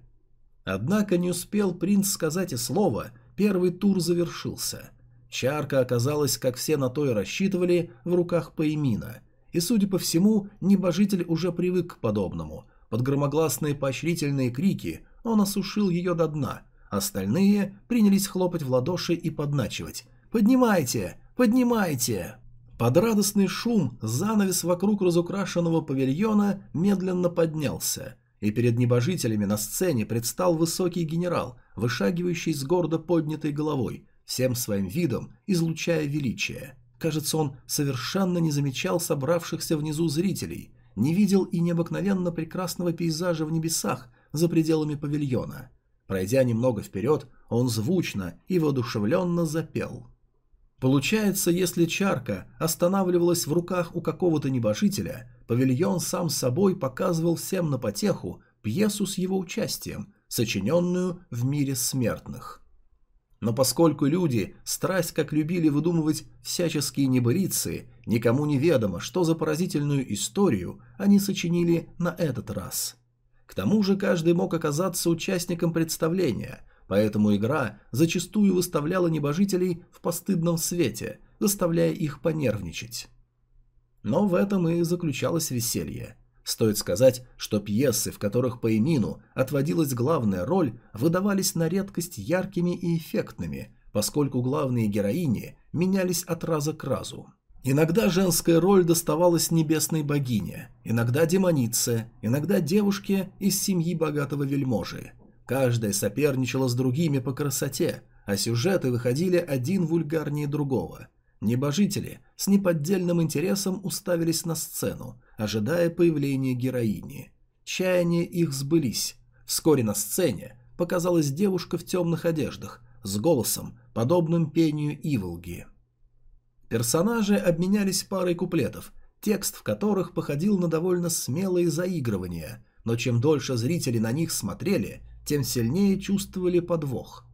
Однако не успел принц сказать и слова, первый тур завершился – Чарка оказалась, как все на то и рассчитывали, в руках Паймина. И, судя по всему, небожитель уже привык к подобному. Под громогласные поощрительные крики он осушил ее до дна. Остальные принялись хлопать в ладоши и подначивать. «Поднимайте! Поднимайте!» Под радостный шум занавес вокруг разукрашенного павильона медленно поднялся, и перед небожителями на сцене предстал высокий генерал, вышагивающий с гордо поднятой головой, всем своим видом излучая величие. Кажется, он совершенно не замечал собравшихся внизу зрителей, не видел и необыкновенно прекрасного пейзажа в небесах за пределами павильона. Пройдя немного вперед, он звучно и воодушевленно запел. Получается, если чарка останавливалась в руках у какого-то небожителя, павильон сам собой показывал всем на потеху пьесу с его участием, сочиненную в мире смертных. Но поскольку люди страсть как любили выдумывать всяческие небылицы, никому не ведомо, что за поразительную историю они сочинили на этот раз. К тому же каждый мог оказаться участником представления, поэтому игра зачастую выставляла небожителей в постыдном свете, заставляя их понервничать. Но в этом и заключалось веселье – Стоит сказать, что пьесы, в которых по Эмину отводилась главная роль, выдавались на редкость яркими и эффектными, поскольку главные героини менялись от раза к разу. Иногда женская роль доставалась небесной богине, иногда демонице, иногда девушке из семьи богатого вельможи. Каждая соперничала с другими по красоте, а сюжеты выходили один вульгарнее другого. Небожители с неподдельным интересом уставились на сцену, ожидая появления героини. Чаяния их сбылись. Вскоре на сцене показалась девушка в темных одеждах, с голосом, подобным пению Иволги. Персонажи обменялись парой куплетов, текст в которых походил на довольно смелые заигрывания, но чем дольше зрители на них смотрели, тем сильнее чувствовали подвох.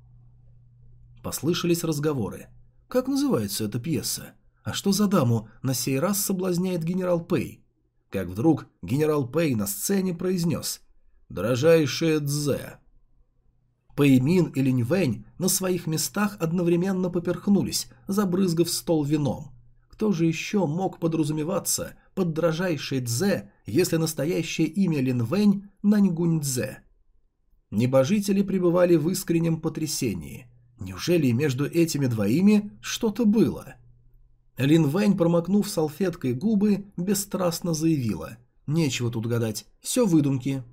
Послышались разговоры. «Как называется эта пьеса? А что за даму на сей раз соблазняет генерал Пэй?» Как вдруг генерал Пэй на сцене произнес «Дорожайшая Дзе». Пэймин и Линьвэнь на своих местах одновременно поперхнулись, забрызгав стол вином. Кто же еще мог подразумеваться под дрожайшей Дзе, если настоящее имя Линвэнь – Наньгунь Дзе? Небожители пребывали в искреннем потрясении. Неужели между этими двоими что-то было? Линвэнь, промокнув салфеткой губы, бесстрастно заявила. «Нечего тут гадать, все выдумки».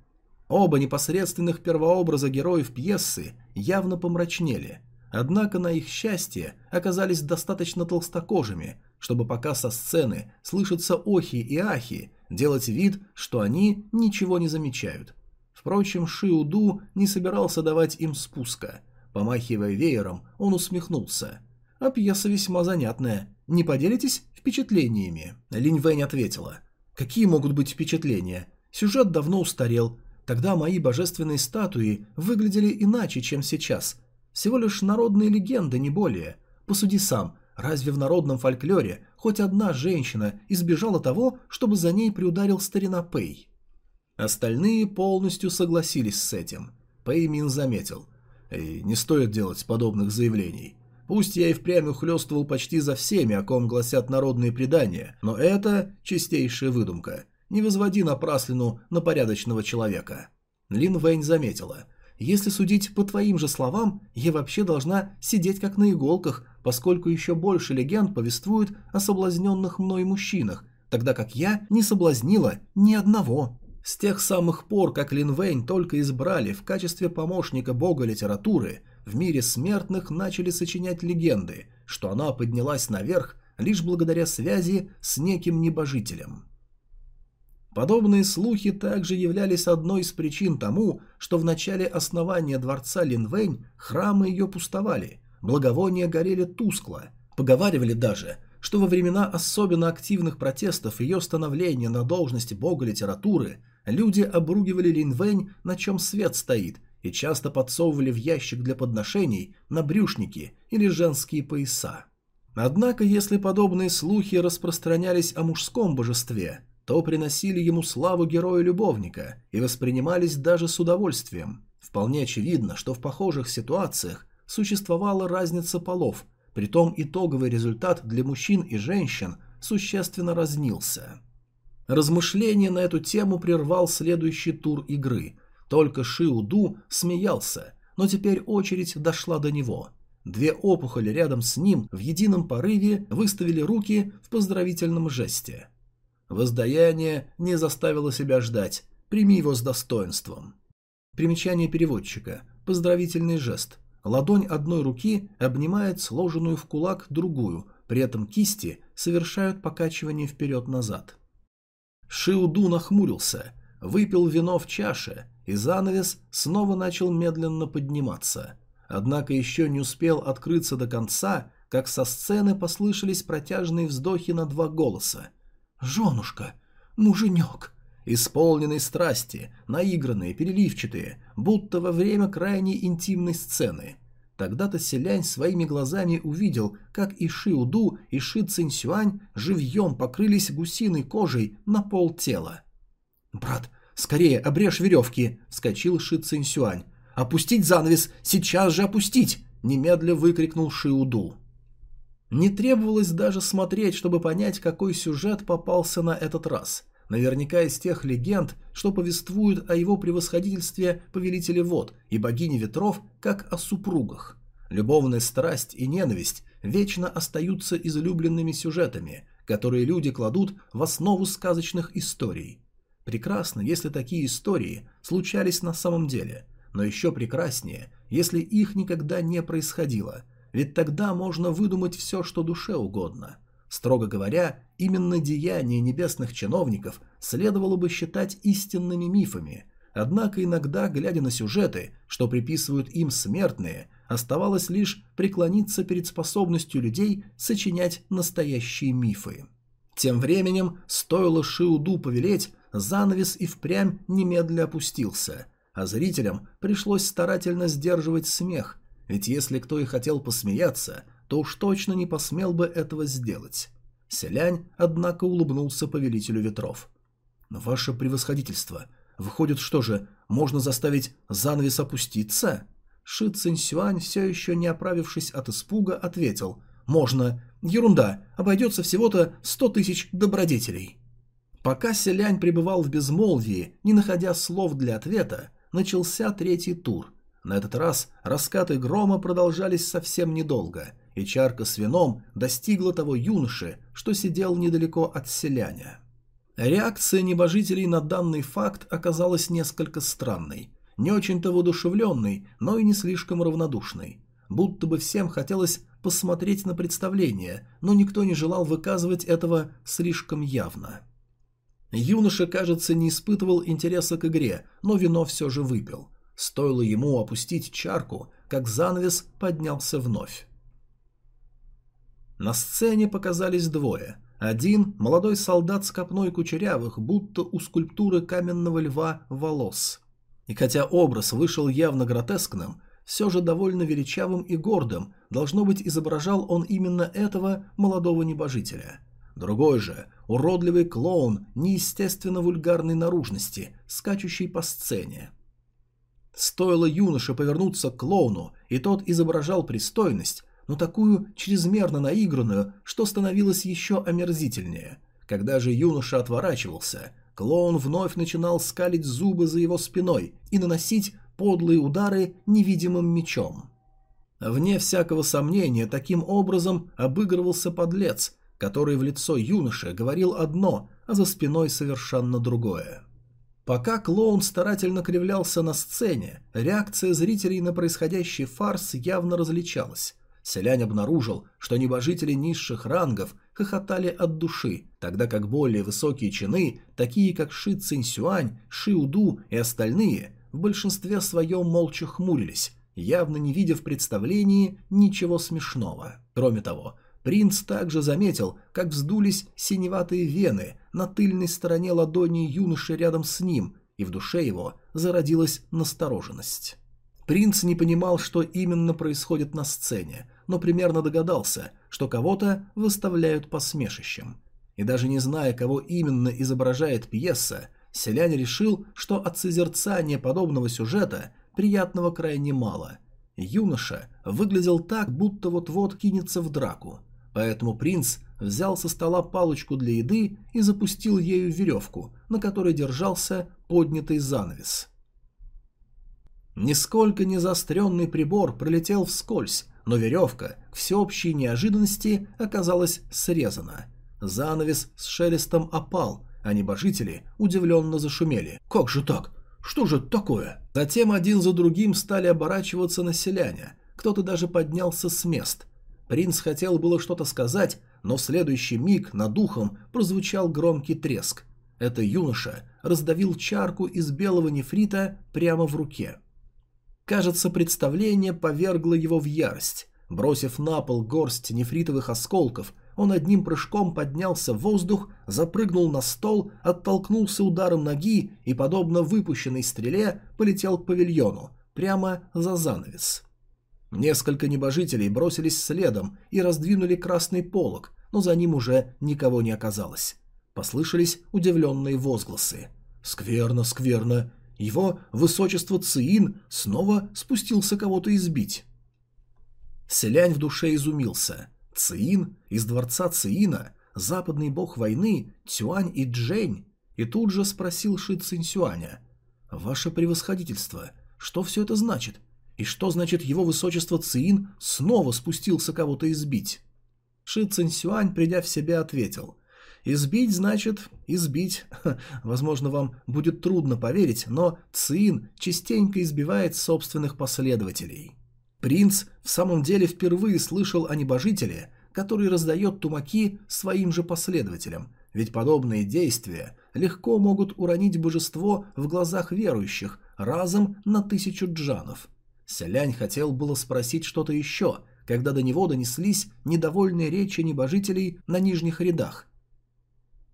Оба непосредственных первообраза героев пьесы явно помрачнели, однако на их счастье оказались достаточно толстокожими, чтобы пока со сцены слышатся охи и ахи, делать вид, что они ничего не замечают. Впрочем, Шиуду не собирался давать им спуска. Помахивая веером, он усмехнулся. «А пьеса весьма занятная. Не поделитесь впечатлениями?» Линь Вэнь ответила. «Какие могут быть впечатления? Сюжет давно устарел, Тогда мои божественные статуи выглядели иначе, чем сейчас. Всего лишь народные легенды, не более. Посуди сам, разве в народном фольклоре хоть одна женщина избежала того, чтобы за ней приударил старина Пэй? Остальные полностью согласились с этим. Пэй Мин заметил. «Эй, не стоит делать подобных заявлений. Пусть я и впрямь ухлёстывал почти за всеми, о ком гласят народные предания, но это чистейшая выдумка. Не возводи напраслину на порядочного человека. Лин Вэнь заметила. Если судить по твоим же словам, я вообще должна сидеть как на иголках, поскольку еще больше легенд повествуют о соблазненных мной мужчинах, тогда как я не соблазнила ни одного. С тех самых пор, как Лин Вэнь только избрали в качестве помощника бога литературы, в мире смертных начали сочинять легенды, что она поднялась наверх лишь благодаря связи с неким небожителем. Подобные слухи также являлись одной из причин тому, что в начале основания дворца Линвэнь храмы ее пустовали, благовония горели тускло. Поговаривали даже, что во времена особенно активных протестов ее становления на должности бога литературы люди обругивали Линвэнь, на чем свет стоит, и часто подсовывали в ящик для подношений на брюшники или женские пояса. Однако, если подобные слухи распространялись о мужском божестве – то приносили ему славу героя-любовника и воспринимались даже с удовольствием. Вполне очевидно, что в похожих ситуациях существовала разница полов, притом итоговый результат для мужчин и женщин существенно разнился. Размышление на эту тему прервал следующий тур игры. Только Шиуду смеялся, но теперь очередь дошла до него. Две опухоли рядом с ним в едином порыве выставили руки в поздравительном жесте – Воздаяние не заставило себя ждать. Прими его с достоинством. Примечание переводчика. Поздравительный жест. Ладонь одной руки обнимает сложенную в кулак другую, при этом кисти совершают покачивание вперед-назад. Шиуду нахмурился, выпил вино в чаше, и занавес снова начал медленно подниматься. Однако еще не успел открыться до конца, как со сцены послышались протяжные вздохи на два голоса. «Женушка! Муженек!» Исполненные страсти, наигранные, переливчатые, будто во время крайне интимной сцены. Тогда-то Селянь своими глазами увидел, как и Ши Уду, и Ши Цинсюань живьем покрылись гусиной кожей на пол тела. «Брат, скорее обрежь веревки!» — вскочил Ши Цинсюань. «Опустить занавес! Сейчас же опустить!» — немедля выкрикнул Ши Уду. Не требовалось даже смотреть, чтобы понять, какой сюжет попался на этот раз. Наверняка из тех легенд, что повествуют о его превосходительстве повелителе вод и богине ветров, как о супругах. Любовная страсть и ненависть вечно остаются излюбленными сюжетами, которые люди кладут в основу сказочных историй. Прекрасно, если такие истории случались на самом деле, но еще прекраснее, если их никогда не происходило – ведь тогда можно выдумать все, что душе угодно. Строго говоря, именно деяния небесных чиновников следовало бы считать истинными мифами, Однако иногда, глядя на сюжеты, что приписывают им смертные, оставалось лишь преклониться перед способностью людей сочинять настоящие мифы. Тем временем, стоило Шиуду повелеть, занавес и впрямь немедля опустился, а зрителям пришлось старательно сдерживать смех, ведь если кто и хотел посмеяться, то уж точно не посмел бы этого сделать. Селянь, однако, улыбнулся повелителю ветров. «Ваше превосходительство, выходит, что же, можно заставить занавес опуститься?» Ши Цинсюань, все еще не оправившись от испуга, ответил «Можно. Ерунда. Обойдется всего-то сто тысяч добродетелей». Пока селянь пребывал в безмолвии, не находя слов для ответа, начался третий тур. На этот раз раскаты грома продолжались совсем недолго, и чарка с вином достигла того юноши, что сидел недалеко от селяня. Реакция небожителей на данный факт оказалась несколько странной не очень-то воодушевленный, но и не слишком равнодушный. Будто бы всем хотелось посмотреть на представление, но никто не желал выказывать этого слишком явно. Юноша, кажется, не испытывал интереса к игре, но вино все же выпил. Стоило ему опустить чарку, как занавес поднялся вновь. На сцене показались двое. Один – молодой солдат с копной кучерявых, будто у скульптуры каменного льва волос. И хотя образ вышел явно гротескным, все же довольно величавым и гордым, должно быть, изображал он именно этого молодого небожителя. Другой же, уродливый клоун неестественно вульгарной наружности, скачущий по сцене. Стоило юноше повернуться к клоуну, и тот изображал пристойность, но такую чрезмерно наигранную, что становилось еще омерзительнее. Когда же юноша отворачивался, Клоун вновь начинал скалить зубы за его спиной и наносить подлые удары невидимым мечом. Вне всякого сомнения, таким образом обыгрывался подлец, который в лицо юноши говорил одно, а за спиной совершенно другое. Пока клоун старательно кривлялся на сцене, реакция зрителей на происходящий фарс явно различалась. Селянь обнаружил, что небожители низших рангов хохотали от души, тогда как более высокие чины, такие как Ши Цинсюань, Ши Уду и остальные, в большинстве своем молча хмурились, явно не видя в представлении ничего смешного. Кроме того, принц также заметил, как вздулись синеватые вены на тыльной стороне ладони юноши рядом с ним, и в душе его зародилась настороженность. Принц не понимал, что именно происходит на сцене, но примерно догадался, что кого-то выставляют посмешищем. И даже не зная, кого именно изображает пьеса, селянь решил, что от созерцания подобного сюжета приятного крайне мало. Юноша выглядел так, будто вот-вот кинется в драку. Поэтому принц взял со стола палочку для еды и запустил ею веревку, на которой держался поднятый занавес. Нисколько не заостренный прибор пролетел вскользь, но веревка, к всеобщей неожиданности, оказалась срезана. Занавес с шелестом опал, а небожители удивленно зашумели. «Как же так? Что же это такое?» Затем один за другим стали оборачиваться на. Кто-то даже поднялся с мест. Принц хотел было что-то сказать, но в следующий миг над духом прозвучал громкий треск. Это юноша раздавил чарку из белого нефрита прямо в руке. Кажется, представление повергло его в ярость. Бросив на пол горсть нефритовых осколков, он одним прыжком поднялся в воздух, запрыгнул на стол, оттолкнулся ударом ноги и, подобно выпущенной стреле, полетел к павильону, прямо за занавес. Несколько небожителей бросились следом и раздвинули красный полог, но за ним уже никого не оказалось. Послышались удивленные возгласы. «Скверно, скверно! Его высочество Циин снова спустился кого-то избить. Селянь в душе изумился. Циин из дворца Циина, западный бог войны, Цюань и Джень. И тут же спросил Ши Цинсюаня. «Ваше превосходительство, что все это значит? И что значит его высочество Циин снова спустился кого-то избить?» Ши Цинсюань, придя в себя, ответил. Избить значит избить. Возможно, вам будет трудно поверить, но Цин частенько избивает собственных последователей. Принц в самом деле впервые слышал о небожителе, который раздает тумаки своим же последователям, ведь подобные действия легко могут уронить божество в глазах верующих разом на тысячу джанов. Селянь хотел было спросить что-то еще, когда до него донеслись недовольные речи небожителей на нижних рядах.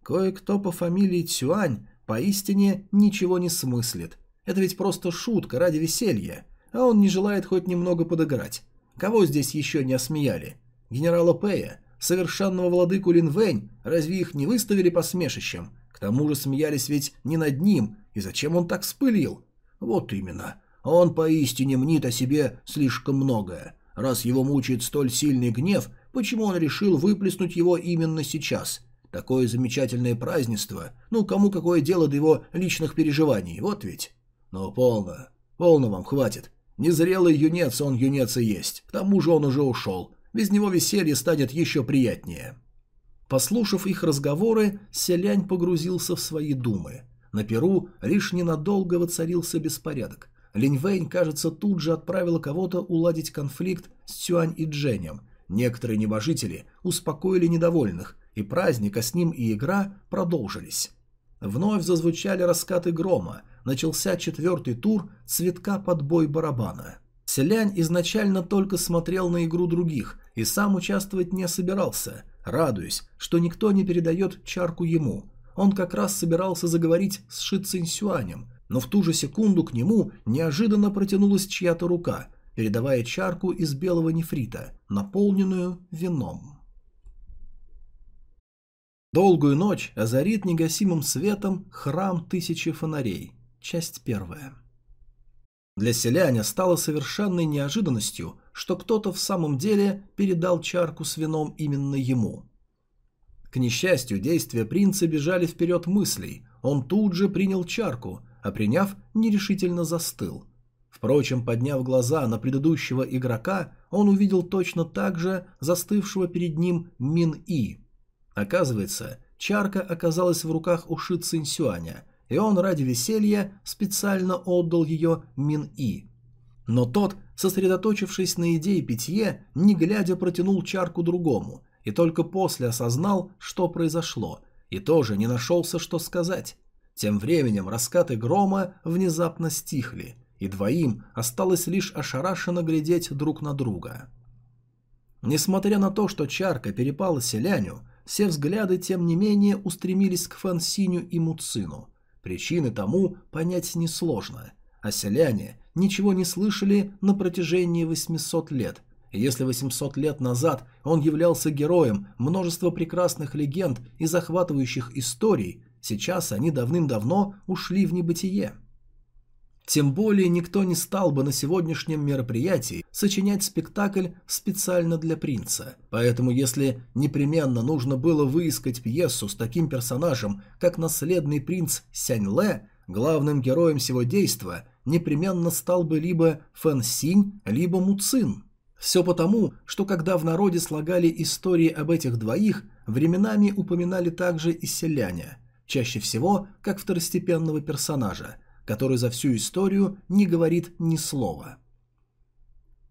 Кое-кто по фамилии Цюань поистине ничего не смыслит. Это ведь просто шутка ради веселья, а он не желает хоть немного подыграть. Кого здесь еще не осмеяли? Генерала Пэя, совершенного владыку Линвэнь, разве их не выставили посмешищем? К тому же смеялись ведь не над ним, и зачем он так вспылил? Вот именно. Он поистине мнит о себе слишком многое. Раз его мучает столь сильный гнев, почему он решил выплеснуть его именно сейчас? Такое замечательное празднество. Ну, кому какое дело до его личных переживаний, вот ведь. Но полно. Полно вам хватит. Незрелый юнец он юнец и есть. К тому же он уже ушел. Без него веселье станет еще приятнее. Послушав их разговоры, Селянь погрузился в свои думы. На Перу лишь ненадолго воцарился беспорядок. Линьвэнь, кажется, тут же отправила кого-то уладить конфликт с Цюань и Дженем. Некоторые небожители успокоили недовольных, и праздник, а с ним и игра продолжились. Вновь зазвучали раскаты грома, начался четвертый тур цветка под бой барабана. Селянь изначально только смотрел на игру других и сам участвовать не собирался, радуясь, что никто не передает чарку ему. Он как раз собирался заговорить с Ши Цинсюанем, но в ту же секунду к нему неожиданно протянулась чья-то рука, передавая чарку из белого нефрита, наполненную вином. Долгую ночь озарит негасимым светом храм тысячи фонарей. Часть первая. Для селяня стало совершенной неожиданностью, что кто-то в самом деле передал чарку с вином именно ему. К несчастью, действия принца бежали вперед мыслей. Он тут же принял чарку, а приняв, нерешительно застыл. Впрочем, подняв глаза на предыдущего игрока, он увидел точно так же застывшего перед ним Мин-И. Оказывается, чарка оказалась в руках у Ши Цинсюаня, и он ради веселья специально отдал ее Мин-И. Но тот, сосредоточившись на идее питье, не глядя протянул чарку другому, и только после осознал, что произошло, и тоже не нашелся, что сказать. Тем временем раскаты грома внезапно стихли, и двоим осталось лишь ошарашенно глядеть друг на друга. Несмотря на то, что чарка перепала селяню, все взгляды, тем не менее, устремились к Фэн Синю и Муцину. Причины тому понять несложно. А селяне ничего не слышали на протяжении 800 лет. Если 800 лет назад он являлся героем множества прекрасных легенд и захватывающих историй, сейчас они давным-давно ушли в небытие. Тем более никто не стал бы на сегодняшнем мероприятии сочинять спектакль специально для принца. Поэтому если непременно нужно было выискать пьесу с таким персонажем, как наследный принц Сянь-Ле, главным героем всего действа непременно стал бы либо Фэн Синь, либо Муцин. Все потому, что когда в народе слагали истории об этих двоих, временами упоминали также и селяня, чаще всего как второстепенного персонажа – который за всю историю не говорит ни слова.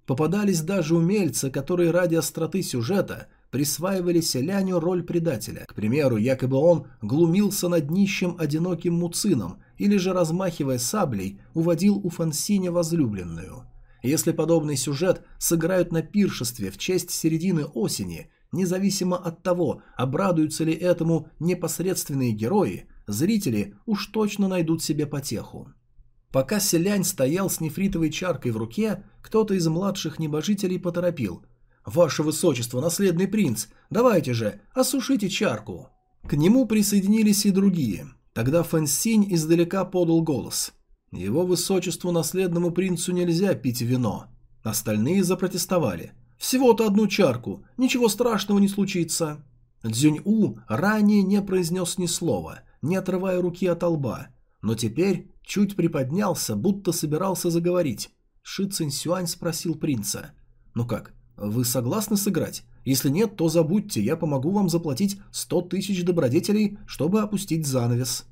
Попадались даже умельцы, которые ради остроты сюжета присваивали селяню роль предателя. К примеру, якобы он глумился над нищим одиноким муцином или же, размахивая саблей, уводил у Фансиня возлюбленную. Если подобный сюжет сыграют на пиршестве в честь середины осени, независимо от того, обрадуются ли этому непосредственные герои, зрители уж точно найдут себе потеху. Пока селянь стоял с нефритовой чаркой в руке, кто-то из младших небожителей поторопил. «Ваше высочество, наследный принц, давайте же, осушите чарку!» К нему присоединились и другие. Тогда Фэнсинь издалека подал голос. «Его высочеству, наследному принцу, нельзя пить вино». Остальные запротестовали. «Всего-то одну чарку, ничего страшного не случится». Цзюнь-У ранее не произнес ни слова – не отрывая руки от лба, но теперь чуть приподнялся, будто собирался заговорить. Ши Цинсюань спросил принца. «Ну как, вы согласны сыграть? Если нет, то забудьте, я помогу вам заплатить сто тысяч добродетелей, чтобы опустить занавес».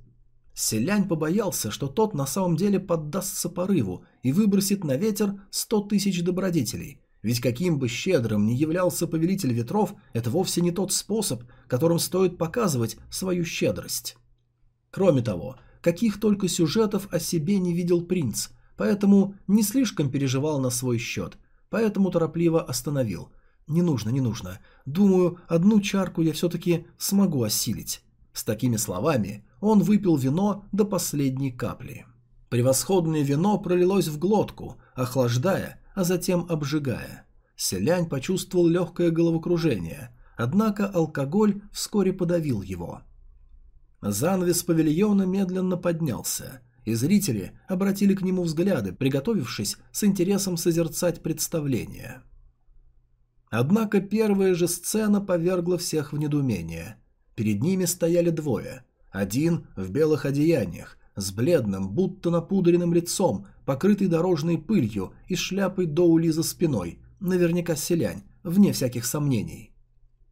Селянь побоялся, что тот на самом деле поддастся порыву и выбросит на ветер сто тысяч добродетелей. Ведь каким бы щедрым ни являлся повелитель ветров, это вовсе не тот способ, которым стоит показывать свою щедрость. Кроме того, каких только сюжетов о себе не видел принц, поэтому не слишком переживал на свой счет, поэтому торопливо остановил. «Не нужно, не нужно. Думаю, одну чарку я все-таки смогу осилить». С такими словами он выпил вино до последней капли. Превосходное вино пролилось в глотку, охлаждая, а затем обжигая. Селянь почувствовал легкое головокружение, однако алкоголь вскоре подавил его. Занавес павильона медленно поднялся, и зрители обратили к нему взгляды, приготовившись с интересом созерцать представление. Однако первая же сцена повергла всех в недоумение. Перед ними стояли двое. Один в белых одеяниях, с бледным, будто напудренным лицом, покрытый дорожной пылью и шляпой Доули за спиной, наверняка селянь, вне всяких сомнений.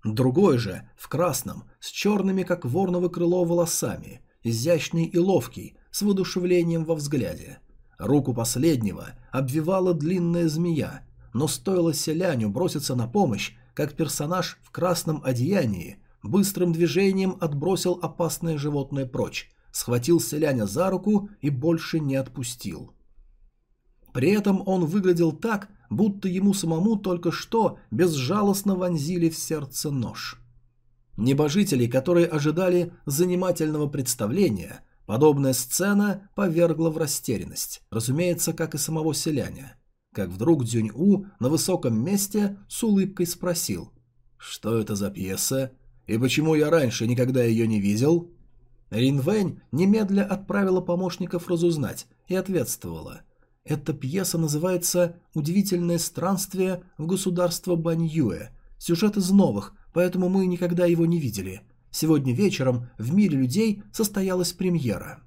Другой же, в красном, с черными, как ворново крыло, волосами, изящный и ловкий, с воодушевлением во взгляде. Руку последнего обвивала длинная змея, но стоило селяню броситься на помощь, как персонаж в красном одеянии быстрым движением отбросил опасное животное прочь, схватил селяня за руку и больше не отпустил. При этом он выглядел так, будто ему самому только что безжалостно вонзили в сердце нож. Небожителей, которые ожидали занимательного представления, подобная сцена повергла в растерянность, разумеется, как и самого селяня. Как вдруг Дзюнь-У на высоком месте с улыбкой спросил «Что это за пьеса? И почему я раньше никогда ее не видел?» Ринвэнь немедля отправила помощников разузнать и ответствовала. Эта пьеса называется «Удивительное странствие в государство Баньюэ». Сюжет из новых, поэтому мы никогда его не видели. Сегодня вечером в мире людей состоялась премьера.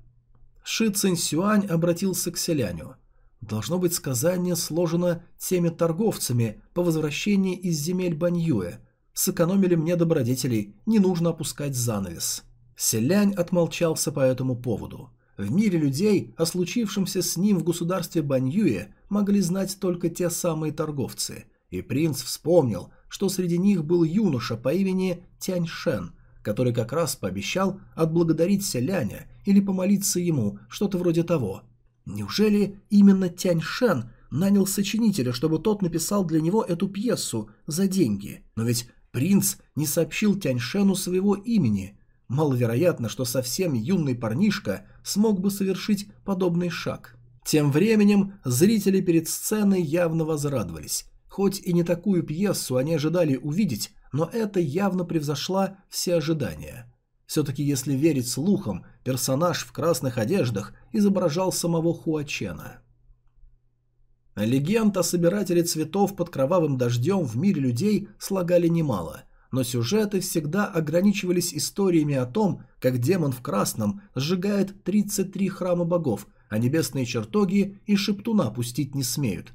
Ши Цинь Сюань обратился к селяню. Должно быть, сказание сложено теми торговцами по возвращении из земель Баньюэ. Сэкономили мне добродетелей, не нужно опускать занавес. Селянь отмолчался по этому поводу. В мире людей о случившемся с ним в государстве Баньюе могли знать только те самые торговцы, и принц вспомнил, что среди них был юноша по имени Тянь Шен, который как раз пообещал отблагодарить селяня или помолиться ему, что-то вроде того. Неужели именно Тянь Шен нанял сочинителя, чтобы тот написал для него эту пьесу за деньги? Но ведь принц не сообщил Тянь Шену своего имени – Маловероятно, что совсем юный парнишка смог бы совершить подобный шаг. Тем временем зрители перед сценой явно возрадовались. Хоть и не такую пьесу они ожидали увидеть, но это явно превзошла все ожидания. Все-таки, если верить слухам, персонаж в красных одеждах изображал самого Хуачена. Легенд о собирателе цветов под кровавым дождем в мире людей слагали немало – но сюжеты всегда ограничивались историями о том, как демон в красном сжигает 33 храма богов, а небесные чертоги и шептуна пустить не смеют.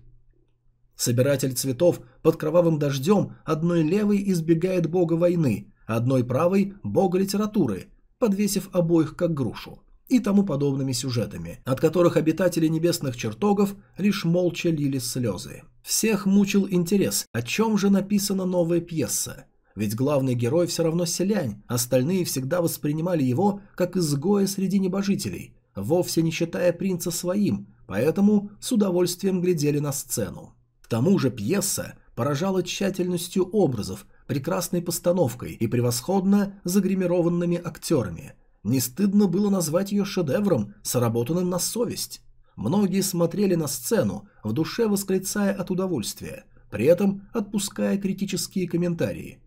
Собиратель цветов под кровавым дождем одной левой избегает бога войны, одной правой – бога литературы, подвесив обоих как грушу и тому подобными сюжетами, от которых обитатели небесных чертогов лишь молча лили слезы. Всех мучил интерес, о чем же написана новая пьеса. Ведь главный герой все равно селянь, остальные всегда воспринимали его как изгоя среди небожителей, вовсе не считая принца своим, поэтому с удовольствием глядели на сцену. К тому же пьеса поражала тщательностью образов, прекрасной постановкой и превосходно загримированными актерами. Не стыдно было назвать ее шедевром, сработанным на совесть. Многие смотрели на сцену, в душе восклицая от удовольствия, при этом отпуская критические комментарии –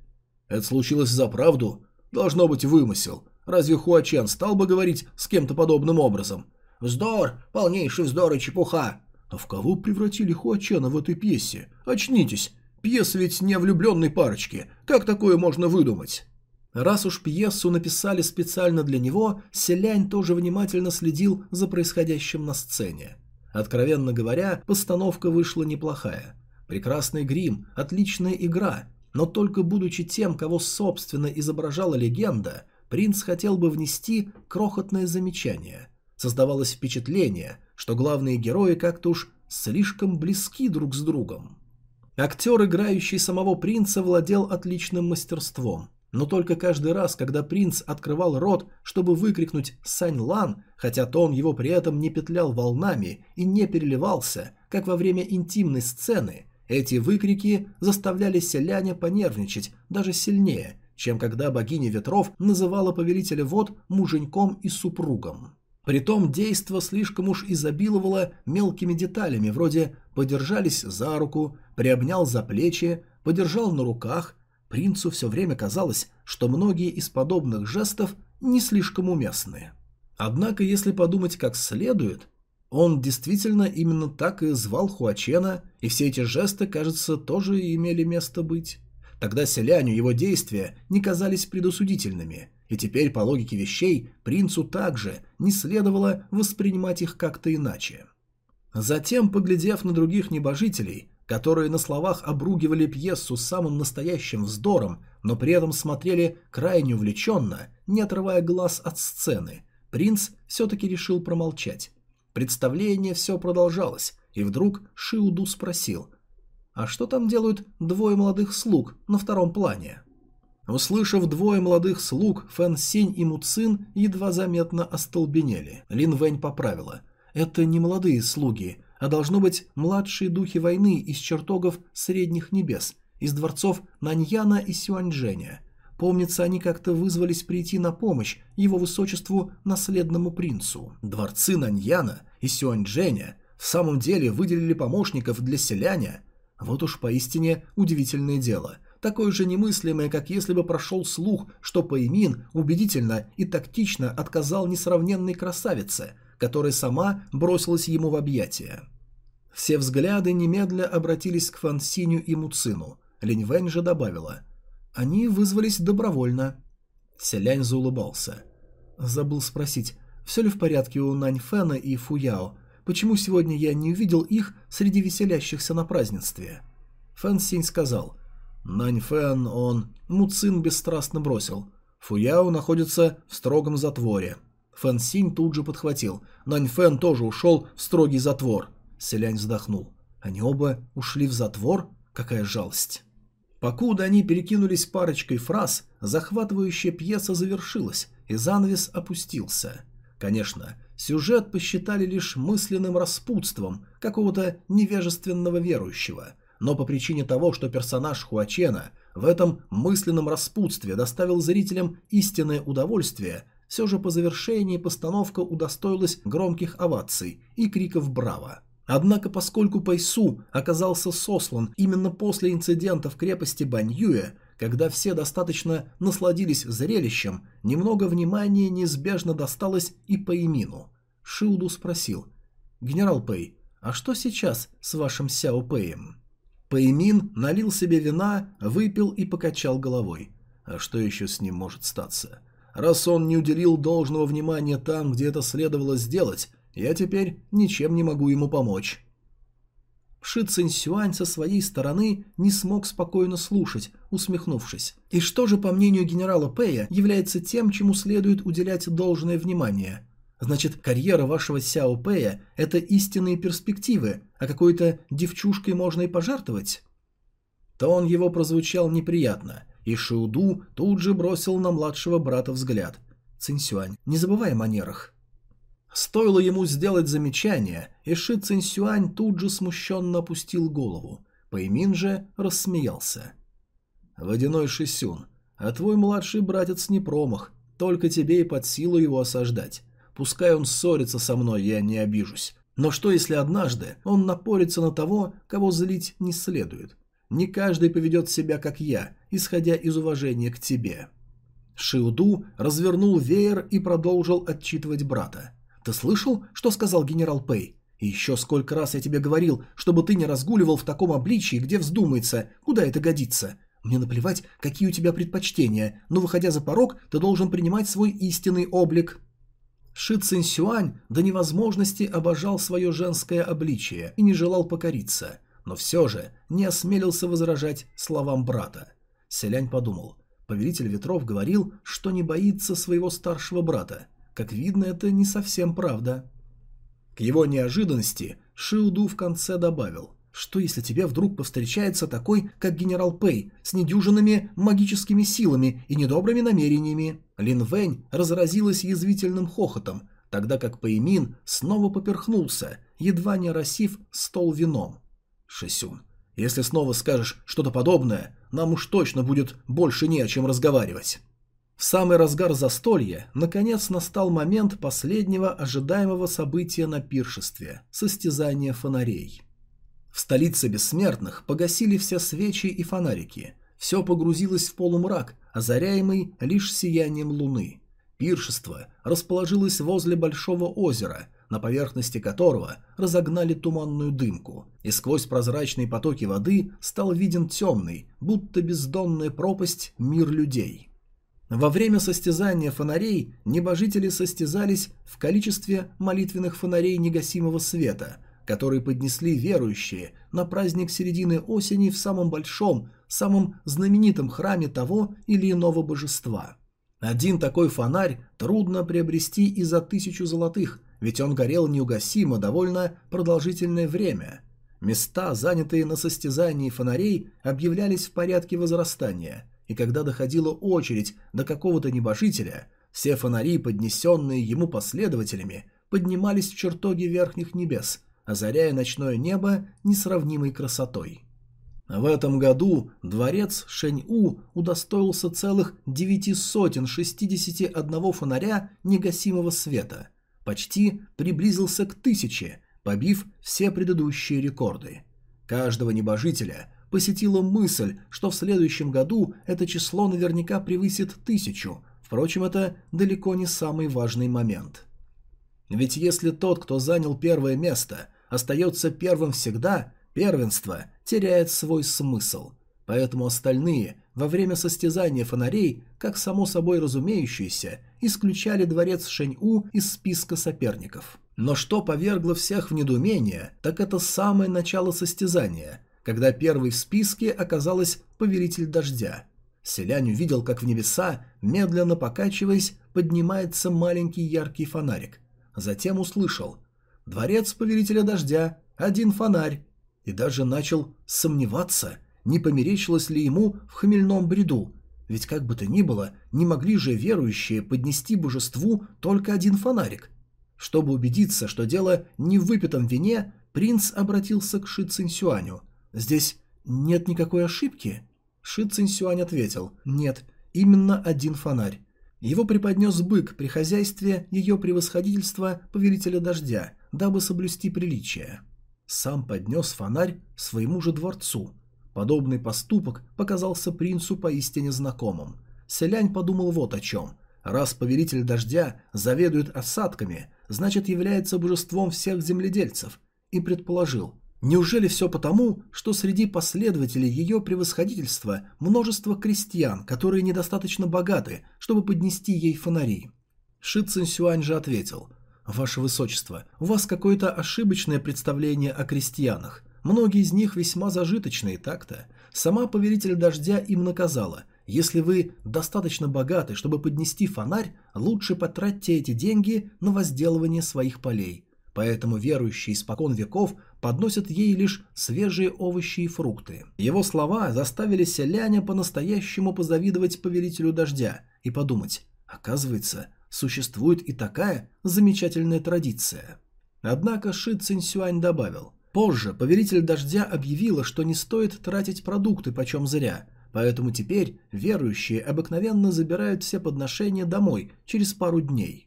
это случилось за правду? Должно быть вымысел. Разве Хуачен стал бы говорить с кем-то подобным образом? Вздор, полнейший вздор и чепуха. А в кого превратили Хуачена в этой пьесе? Очнитесь. Пьеса ведь не о влюбленной парочке. Как такое можно выдумать? Раз уж пьесу написали специально для него, Селянь тоже внимательно следил за происходящим на сцене. Откровенно говоря, постановка вышла неплохая. Прекрасный грим, отличная игра, но только будучи тем, кого собственно изображала легенда, принц хотел бы внести крохотное замечание. Создавалось впечатление, что главные герои как-то уж слишком близки друг с другом. Актер, играющий самого принца, владел отличным мастерством. Но только каждый раз, когда принц открывал рот, чтобы выкрикнуть «Сань Лан», хотя тон его при этом не петлял волнами и не переливался, как во время интимной сцены, эти выкрики заставляли селяне понервничать даже сильнее, чем когда богиня ветров называла повелителя вод муженьком и супругом. Притом действо слишком уж изобиловало мелкими деталями, вроде «подержались за руку», «приобнял за плечи», «подержал на руках», Принцу все время казалось, что многие из подобных жестов не слишком уместны. Однако, если подумать как следует, он действительно именно так и звал Хуачена, и все эти жесты, кажется, тоже имели место быть. Тогда селяню его действия не казались предосудительными, и теперь, по логике вещей, принцу также не следовало воспринимать их как-то иначе. Затем, поглядев на других небожителей, которые на словах обругивали пьесу самым настоящим вздором, но при этом смотрели крайне увлеченно, не отрывая глаз от сцены, принц все-таки решил промолчать. Представление все продолжалось, и вдруг Шиуду спросил, «А что там делают двое молодых слуг на втором плане?» Услышав двое молодых слуг, Фэн Синь и Муцин едва заметно остолбенели. Лин Вэнь поправила. «Это не молодые слуги, а должно быть младшие духи войны из чертогов Средних Небес, из дворцов Наньяна и Сюаньчжэня. Помнится, они как-то вызвались прийти на помощь его высочеству наследному принцу. Дворцы Наньяна и Сюаньчжэня в самом деле выделили помощников для селяня. Вот уж поистине удивительное дело. Такое же немыслимое, как если бы прошел слух, что Пэймин убедительно и тактично отказал несравненной красавице – которая сама бросилась ему в объятия. Все взгляды немедля обратились к Фансиню и Муцину. Линьвэнь же добавила. Они вызвались добровольно. Селянь заулыбался. Забыл спросить, все ли в порядке у Наньфэна и Фуяо? Почему сегодня я не увидел их среди веселящихся на празднестве? Фэн Синь сказал. Наньфэн он... Муцин бесстрастно бросил. Фуяо находится в строгом затворе. Фэн Синь тут же подхватил. Нань Фэн тоже ушел в строгий затвор. Селянь вздохнул. Они оба ушли в затвор? Какая жалость. Покуда они перекинулись парочкой фраз, захватывающая пьеса завершилась, и занавес опустился. Конечно, сюжет посчитали лишь мысленным распутством какого-то невежественного верующего, но по причине того, что персонаж Хуачена в этом мысленном распутстве доставил зрителям истинное удовольствие, все же по завершении постановка удостоилась громких оваций и криков «Браво!». Однако, поскольку Пайсу оказался сослан именно после инцидента в крепости Баньюэ, когда все достаточно насладились зрелищем, немного внимания неизбежно досталось и Пэймину. Шиуду спросил, «Генерал Пэй, а что сейчас с вашим Сяо Пэем?» Пэймин налил себе вина, выпил и покачал головой. А что еще с ним может статься? Раз он не уделил должного внимания там, где это следовало сделать, я теперь ничем не могу ему помочь. Ши Цинсюань со своей стороны не смог спокойно слушать, усмехнувшись. И что же, по мнению генерала Пэя, является тем, чему следует уделять должное внимание? Значит, карьера вашего Сяо Пэя – это истинные перспективы, а какой-то девчушкой можно и пожертвовать? Тон его прозвучал неприятно – и Шиуду тут же бросил на младшего брата взгляд. «Цинсюань, не забывай о манерах». Стоило ему сделать замечание, и Ши Цинсюань тут же смущенно опустил голову. Пэймин же рассмеялся. «Водяной Шисюн, а твой младший братец не промах, только тебе и под силу его осаждать. Пускай он ссорится со мной, я не обижусь. Но что если однажды он напорится на того, кого злить не следует? Не каждый поведет себя, как я, исходя из уважения к тебе». Шиуду развернул веер и продолжил отчитывать брата. «Ты слышал, что сказал генерал Пэй? И еще сколько раз я тебе говорил, чтобы ты не разгуливал в таком обличии, где вздумается, куда это годится. Мне наплевать, какие у тебя предпочтения, но, выходя за порог, ты должен принимать свой истинный облик». Ши Цинсюань до невозможности обожал свое женское обличие и не желал покориться – но все же не осмелился возражать словам брата. Селянь подумал. Повелитель ветров говорил, что не боится своего старшего брата. Как видно, это не совсем правда. К его неожиданности Шиуду в конце добавил. Что если тебе вдруг повстречается такой, как генерал Пэй, с недюжинными магическими силами и недобрыми намерениями? Лин Вэнь разразилась язвительным хохотом, тогда как Пэймин снова поперхнулся, едва не росив стол вином. Шисюн, если снова скажешь что-то подобное, нам уж точно будет больше не о чем разговаривать. В самый разгар застолья, наконец, настал момент последнего ожидаемого события на пиршестве – состязания фонарей. В столице бессмертных погасили все свечи и фонарики. Все погрузилось в полумрак, озаряемый лишь сиянием луны. Пиршество расположилось возле большого озера, на поверхности которого разогнали туманную дымку, и сквозь прозрачные потоки воды стал виден темный, будто бездонная пропасть, мир людей. Во время состязания фонарей небожители состязались в количестве молитвенных фонарей негасимого света, которые поднесли верующие на праздник середины осени в самом большом, самом знаменитом храме того или иного божества. Один такой фонарь трудно приобрести и за тысячу золотых, ведь он горел неугасимо довольно продолжительное время. Места, занятые на состязании фонарей, объявлялись в порядке возрастания – и когда доходила очередь до какого-то небожителя, все фонари, поднесенные ему последователями, поднимались в чертоги верхних небес, озаряя ночное небо несравнимой красотой. В этом году дворец Шэнь-У удостоился целых девяти сотен шестидесяти одного фонаря негасимого света, почти приблизился к тысяче, побив все предыдущие рекорды. Каждого небожителя посетила мысль, что в следующем году это число наверняка превысит тысячу, впрочем, это далеко не самый важный момент. Ведь если тот, кто занял первое место, остается первым всегда, первенство теряет свой смысл. Поэтому остальные во время состязания фонарей, как само собой разумеющееся, исключали дворец Шэнь-У из списка соперников. Но что повергло всех в недоумение, так это самое начало состязания, когда первой в списке оказалась повелитель дождя. Селянь увидел, как в небеса, медленно покачиваясь, поднимается маленький яркий фонарик. Затем услышал «Дворец повелителя дождя, один фонарь», и даже начал сомневаться, не померещилось ли ему в хмельном бреду, ведь как бы то ни было, не могли же верующие поднести божеству только один фонарик. Чтобы убедиться, что дело не в выпитом вине, принц обратился к Ши Цинсюаню. Здесь нет никакой ошибки?» Ши Цинсюань ответил, «Нет, именно один фонарь. Его преподнес бык при хозяйстве ее превосходительства повелителя дождя, дабы соблюсти приличие. Сам поднес фонарь своему же дворцу. Подобный поступок показался принцу поистине знакомым. Селянь подумал вот о чем. Раз повелитель дождя заведует осадками, значит является божеством всех земледельцев, и предположил, Неужели все потому, что среди последователей ее превосходительства множество крестьян, которые недостаточно богаты, чтобы поднести ей фонари? Ши Цинсюань же ответил, «Ваше Высочество, у вас какое-то ошибочное представление о крестьянах. Многие из них весьма зажиточные, так-то. Сама повелитель дождя им наказала, если вы достаточно богаты, чтобы поднести фонарь, лучше потратьте эти деньги на возделывание своих полей. Поэтому верующие испокон веков подносят ей лишь свежие овощи и фрукты. Его слова заставили селяне по-настоящему позавидовать повелителю дождя и подумать, оказывается, существует и такая замечательная традиция. Однако Ши Цинсюань добавил, позже повелитель дождя объявила, что не стоит тратить продукты почем зря, поэтому теперь верующие обыкновенно забирают все подношения домой через пару дней.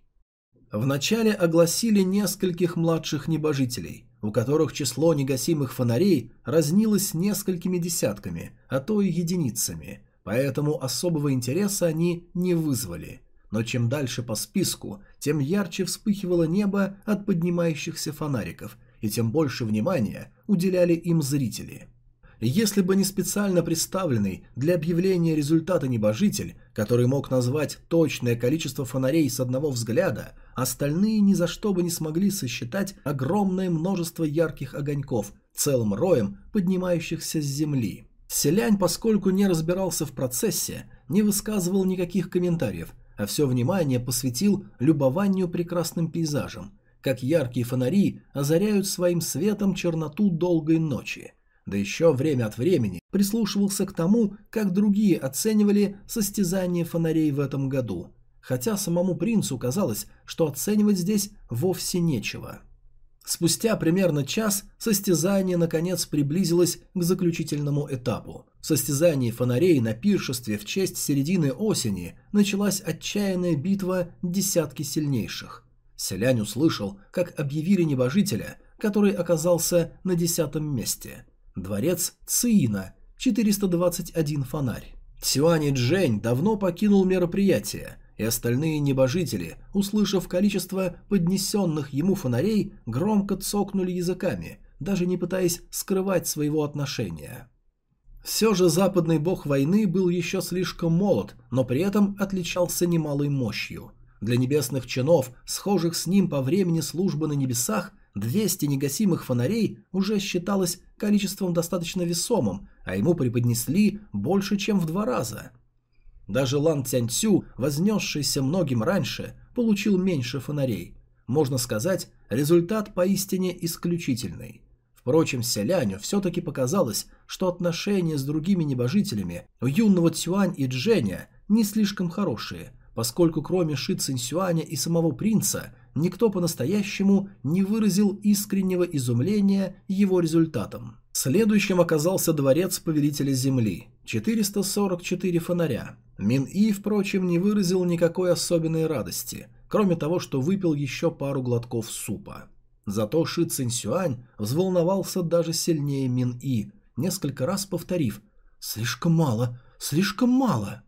Вначале огласили нескольких младших небожителей, у которых число негасимых фонарей разнилось несколькими десятками, а то и единицами, поэтому особого интереса они не вызвали. Но чем дальше по списку, тем ярче вспыхивало небо от поднимающихся фонариков, и тем больше внимания уделяли им зрители. Если бы не специально представленный для объявления результата небожитель, который мог назвать точное количество фонарей с одного взгляда, остальные ни за что бы не смогли сосчитать огромное множество ярких огоньков, целым роем поднимающихся с земли. Селянь, поскольку не разбирался в процессе, не высказывал никаких комментариев, а все внимание посвятил любованию прекрасным пейзажем, как яркие фонари озаряют своим светом черноту долгой ночи – да еще время от времени прислушивался к тому, как другие оценивали состязание фонарей в этом году, хотя самому принцу казалось, что оценивать здесь вовсе нечего. Спустя примерно час состязание наконец приблизилось к заключительному этапу. В состязании фонарей на пиршестве в честь середины осени началась отчаянная битва десятки сильнейших. Селянь услышал, как объявили небожителя, который оказался на десятом месте. Дворец Циина, 421 фонарь. Цюань Джень давно покинул мероприятие, и остальные небожители, услышав количество поднесенных ему фонарей, громко цокнули языками, даже не пытаясь скрывать своего отношения. Все же западный бог войны был еще слишком молод, но при этом отличался немалой мощью. Для небесных чинов, схожих с ним по времени службы на небесах, 200 негасимых фонарей уже считалось количеством достаточно весомым, а ему преподнесли больше, чем в два раза. Даже Лан Цяньцю, вознесшийся многим раньше, получил меньше фонарей. Можно сказать, результат поистине исключительный. Впрочем, Селяню все-таки показалось, что отношения с другими небожителями у юного Цюань и Дженя не слишком хорошие, поскольку кроме Ши Цинсюаня и самого принца, никто по-настоящему не выразил искреннего изумления его результатом. Следующим оказался дворец повелителя земли. 444 фонаря. Мин И, впрочем, не выразил никакой особенной радости, кроме того, что выпил еще пару глотков супа. Зато Ши Цинсюань взволновался даже сильнее Мин И, несколько раз повторив «Слишком мало, слишком мало».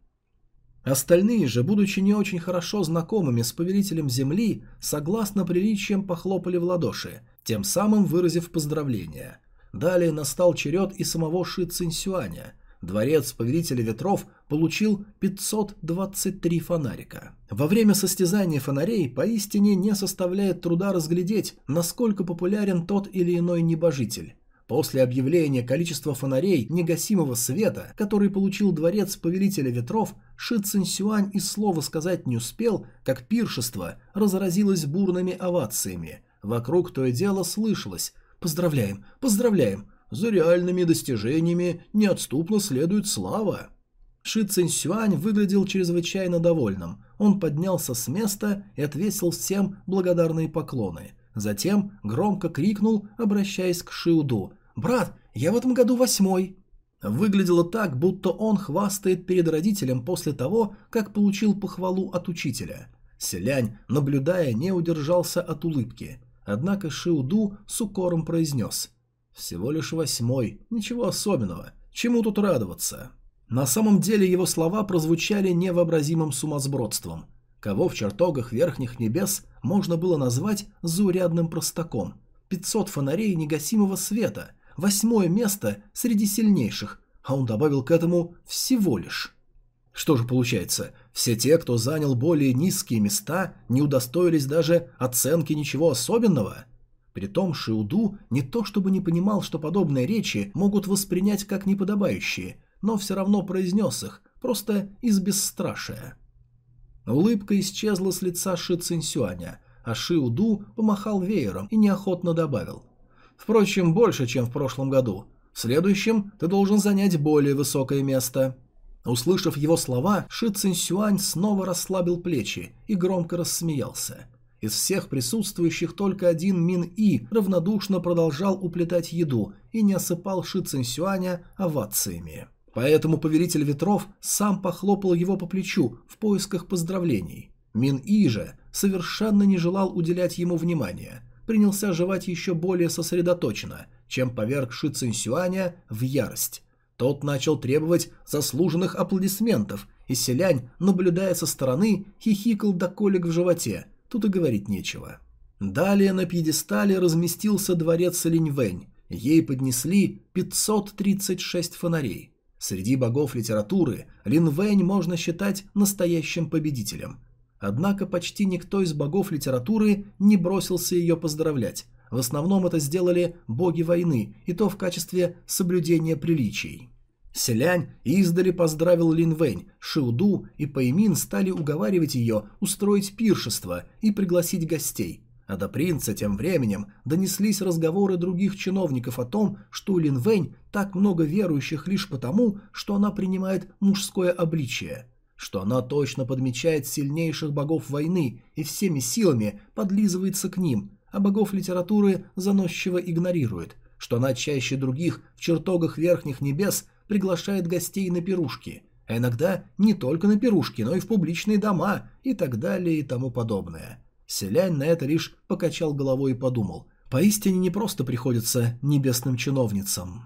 Остальные же, будучи не очень хорошо знакомыми с повелителем земли, согласно приличиям похлопали в ладоши, тем самым выразив поздравления. Далее настал черед и самого Ши Цинсюаня. Дворец повелителя ветров получил 523 фонарика. Во время состязания фонарей поистине не составляет труда разглядеть, насколько популярен тот или иной небожитель. После объявления количества фонарей негасимого света, который получил дворец повелителя ветров, Ши Цинсюань и слова сказать не успел, как пиршество разразилось бурными овациями. Вокруг то и дело слышалось «Поздравляем, поздравляем! За реальными достижениями неотступно следует слава!» Ши Цинсюань выглядел чрезвычайно довольным. Он поднялся с места и отвесил всем благодарные поклоны. Затем громко крикнул, обращаясь к Шиуду. «Брат, я в этом году восьмой!» Выглядело так, будто он хвастает перед родителем после того, как получил похвалу от учителя. Селянь, наблюдая, не удержался от улыбки. Однако Шиуду с укором произнес «Всего лишь восьмой, ничего особенного, чему тут радоваться?» На самом деле его слова прозвучали невообразимым сумасбродством. Кого в чертогах верхних небес можно было назвать заурядным простаком? 500 фонарей негасимого света – восьмое место среди сильнейших, а он добавил к этому всего лишь. Что же получается, все те, кто занял более низкие места, не удостоились даже оценки ничего особенного? Притом Шиуду не то чтобы не понимал, что подобные речи могут воспринять как неподобающие, но все равно произнес их, просто из бесстрашия. Улыбка исчезла с лица Ши Цинсюаня, а Шиуду помахал веером и неохотно добавил – Впрочем, больше, чем в прошлом году. В следующем ты должен занять более высокое место». Услышав его слова, Ши Цинсюань снова расслабил плечи и громко рассмеялся. Из всех присутствующих только один Мин И равнодушно продолжал уплетать еду и не осыпал Ши Цинсюаня овациями. Поэтому повелитель ветров сам похлопал его по плечу в поисках поздравлений. Мин И же совершенно не желал уделять ему внимания – принялся жевать еще более сосредоточенно, чем поверг Ши Цинсюаня в ярость. Тот начал требовать заслуженных аплодисментов, и селянь, наблюдая со стороны, хихикал до колик в животе, тут и говорить нечего. Далее на пьедестале разместился дворец Линьвэнь, ей поднесли 536 фонарей. Среди богов литературы Линвэнь можно считать настоящим победителем – Однако почти никто из богов литературы не бросился ее поздравлять. В основном это сделали боги войны, и то в качестве соблюдения приличий. Селянь издали поздравил Лин Вэнь, Шиуду и Пэймин стали уговаривать ее устроить пиршество и пригласить гостей. А до принца тем временем донеслись разговоры других чиновников о том, что у Лин Вэнь так много верующих лишь потому, что она принимает мужское обличие, что она точно подмечает сильнейших богов войны и всеми силами подлизывается к ним, а богов литературы заносчиво игнорирует, что она чаще других в чертогах верхних небес приглашает гостей на пирушки, а иногда не только на пирушки, но и в публичные дома и так далее и тому подобное. Селянь на это лишь покачал головой и подумал. Поистине не просто приходится небесным чиновницам.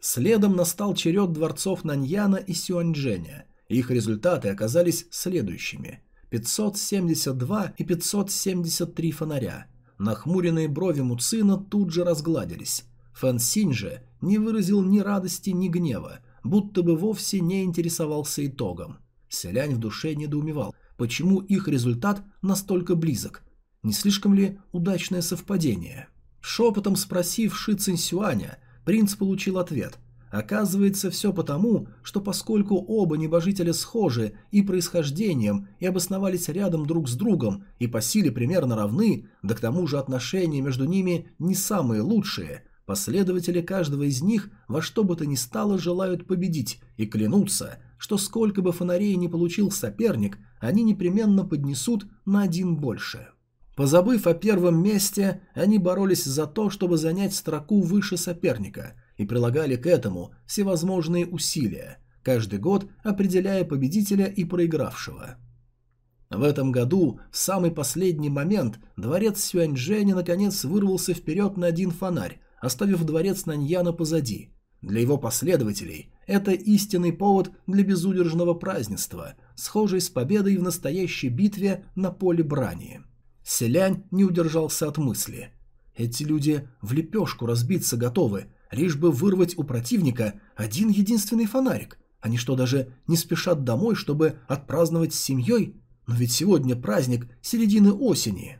Следом настал черед дворцов Наньяна и Сюаньчжэня. Их результаты оказались следующими. 572 и 573 фонаря. Нахмуренные брови Муцина тут же разгладились. Фэн Синь же не выразил ни радости, ни гнева, будто бы вовсе не интересовался итогом. Селянь в душе недоумевал почему их результат настолько близок. Не слишком ли удачное совпадение? Шепотом спросив Ши Цинсюаня, принц получил ответ. Оказывается, все потому, что поскольку оба небожителя схожи и происхождением, и обосновались рядом друг с другом, и по силе примерно равны, да к тому же отношения между ними не самые лучшие, последователи каждого из них во что бы то ни стало желают победить и клянутся, что сколько бы фонарей не получил соперник, они непременно поднесут на один больше. Позабыв о первом месте, они боролись за то, чтобы занять строку выше соперника и прилагали к этому всевозможные усилия, каждый год определяя победителя и проигравшего. В этом году, в самый последний момент, дворец Сюаньчжэня наконец вырвался вперед на один фонарь, оставив дворец Наньяна позади. Для его последователей это истинный повод для безудержного празднества, схожий с победой в настоящей битве на поле брани. Селянь не удержался от мысли. Эти люди в лепешку разбиться готовы, лишь бы вырвать у противника один единственный фонарик. Они что, даже не спешат домой, чтобы отпраздновать с семьей? Но ведь сегодня праздник середины осени.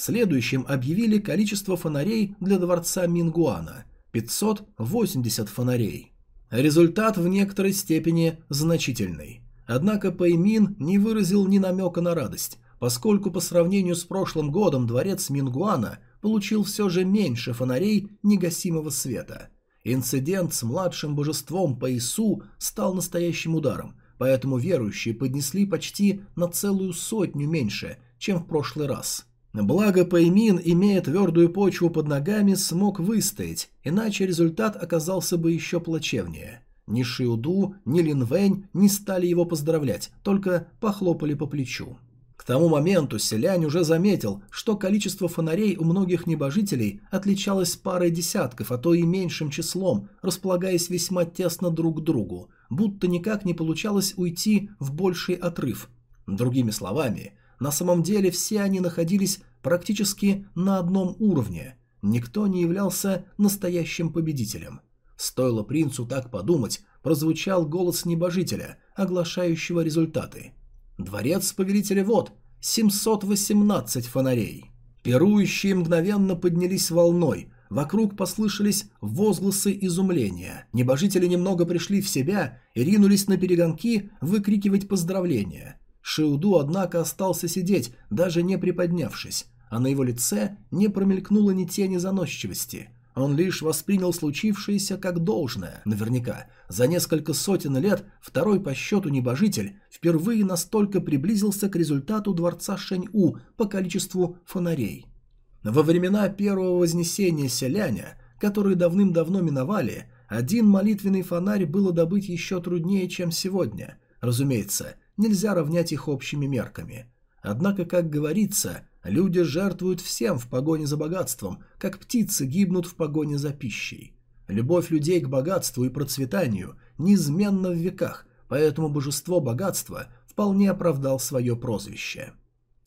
Следующим объявили количество фонарей для дворца Мингуана – 580 фонарей. Результат в некоторой степени значительный. Однако Пэймин не выразил ни намека на радость, поскольку по сравнению с прошлым годом дворец Мингуана получил все же меньше фонарей негасимого света. Инцидент с младшим божеством Пэйсу стал настоящим ударом, поэтому верующие поднесли почти на целую сотню меньше, чем в прошлый раз. Благо Пэймин, имея твердую почву под ногами, смог выстоять, иначе результат оказался бы еще плачевнее – ни Шиуду, ни Линвэнь не стали его поздравлять, только похлопали по плечу. К тому моменту селянь уже заметил, что количество фонарей у многих небожителей отличалось парой десятков, а то и меньшим числом, располагаясь весьма тесно друг к другу, будто никак не получалось уйти в больший отрыв. Другими словами, на самом деле все они находились практически на одном уровне, никто не являлся настоящим победителем – Стоило принцу так подумать, прозвучал голос небожителя, оглашающего результаты. Дворец повелителя вод. 718 фонарей. Пирующие мгновенно поднялись волной, Вокруг послышались возгласы изумления. Небожители немного пришли в себя и ринулись на перегонки выкрикивать поздравления. Шиуду, однако, остался сидеть, даже не приподнявшись, а на его лице не промелькнуло ни тени заносчивости. Он лишь воспринял случившееся как должное. Наверняка, за несколько сотен лет второй по счету небожитель впервые настолько приблизился к результату дворца Шэнь-У по количеству фонарей. Во времена первого вознесения селяня, которые давным-давно миновали, один молитвенный фонарь было добыть еще труднее, чем сегодня. Разумеется, нельзя равнять их общими мерками. Однако, как говорится, Люди жертвуют всем в погоне за богатством, как птицы гибнут в погоне за пищей. Любовь людей к богатству и процветанию неизменна в веках, поэтому божество богатства вполне оправдал свое прозвище.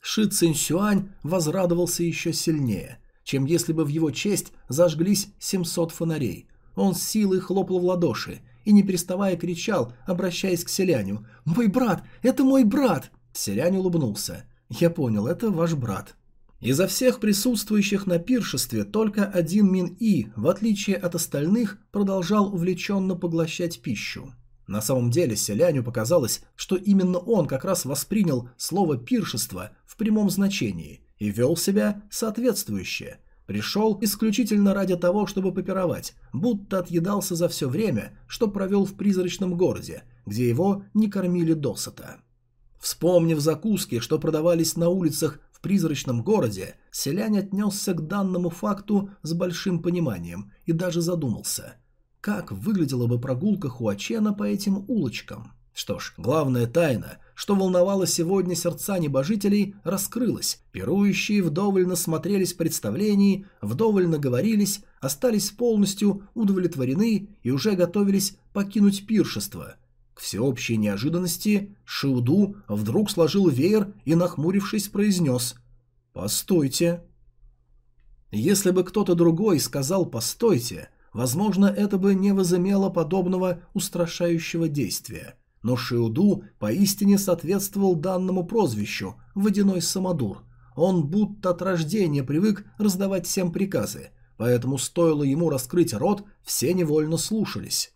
Ши Цинсюань возрадовался еще сильнее, чем если бы в его честь зажглись 700 фонарей. Он с силой хлопал в ладоши и, не переставая, кричал, обращаясь к селяню «Мой брат! Это мой брат!» Селянь улыбнулся. «Я понял, это ваш брат». Изо всех присутствующих на пиршестве только один Мин-И, в отличие от остальных, продолжал увлеченно поглощать пищу. На самом деле селяню показалось, что именно он как раз воспринял слово «пиршество» в прямом значении, и вел себя соответствующе. Пришел исключительно ради того, чтобы попировать, будто отъедался за все время, что провел в призрачном городе, где его не кормили досыта. Вспомнив закуски, что продавались на улицах в призрачном городе, селянь отнесся к данному факту с большим пониманием и даже задумался, как выглядела бы прогулка Хуачена по этим улочкам. Что ж, главная тайна, что волновало сегодня сердца небожителей, раскрылась. Пирующие вдоволь насмотрелись представлений, вдоволь наговорились, остались полностью удовлетворены и уже готовились покинуть пиршество – к всеобщей неожиданности Шиуду вдруг сложил веер и, нахмурившись, произнес «Постойте». Если бы кто-то другой сказал «постойте», возможно, это бы не возымело подобного устрашающего действия. Но Шиуду поистине соответствовал данному прозвищу «водяной самодур». Он будто от рождения привык раздавать всем приказы, поэтому стоило ему раскрыть рот, все невольно слушались.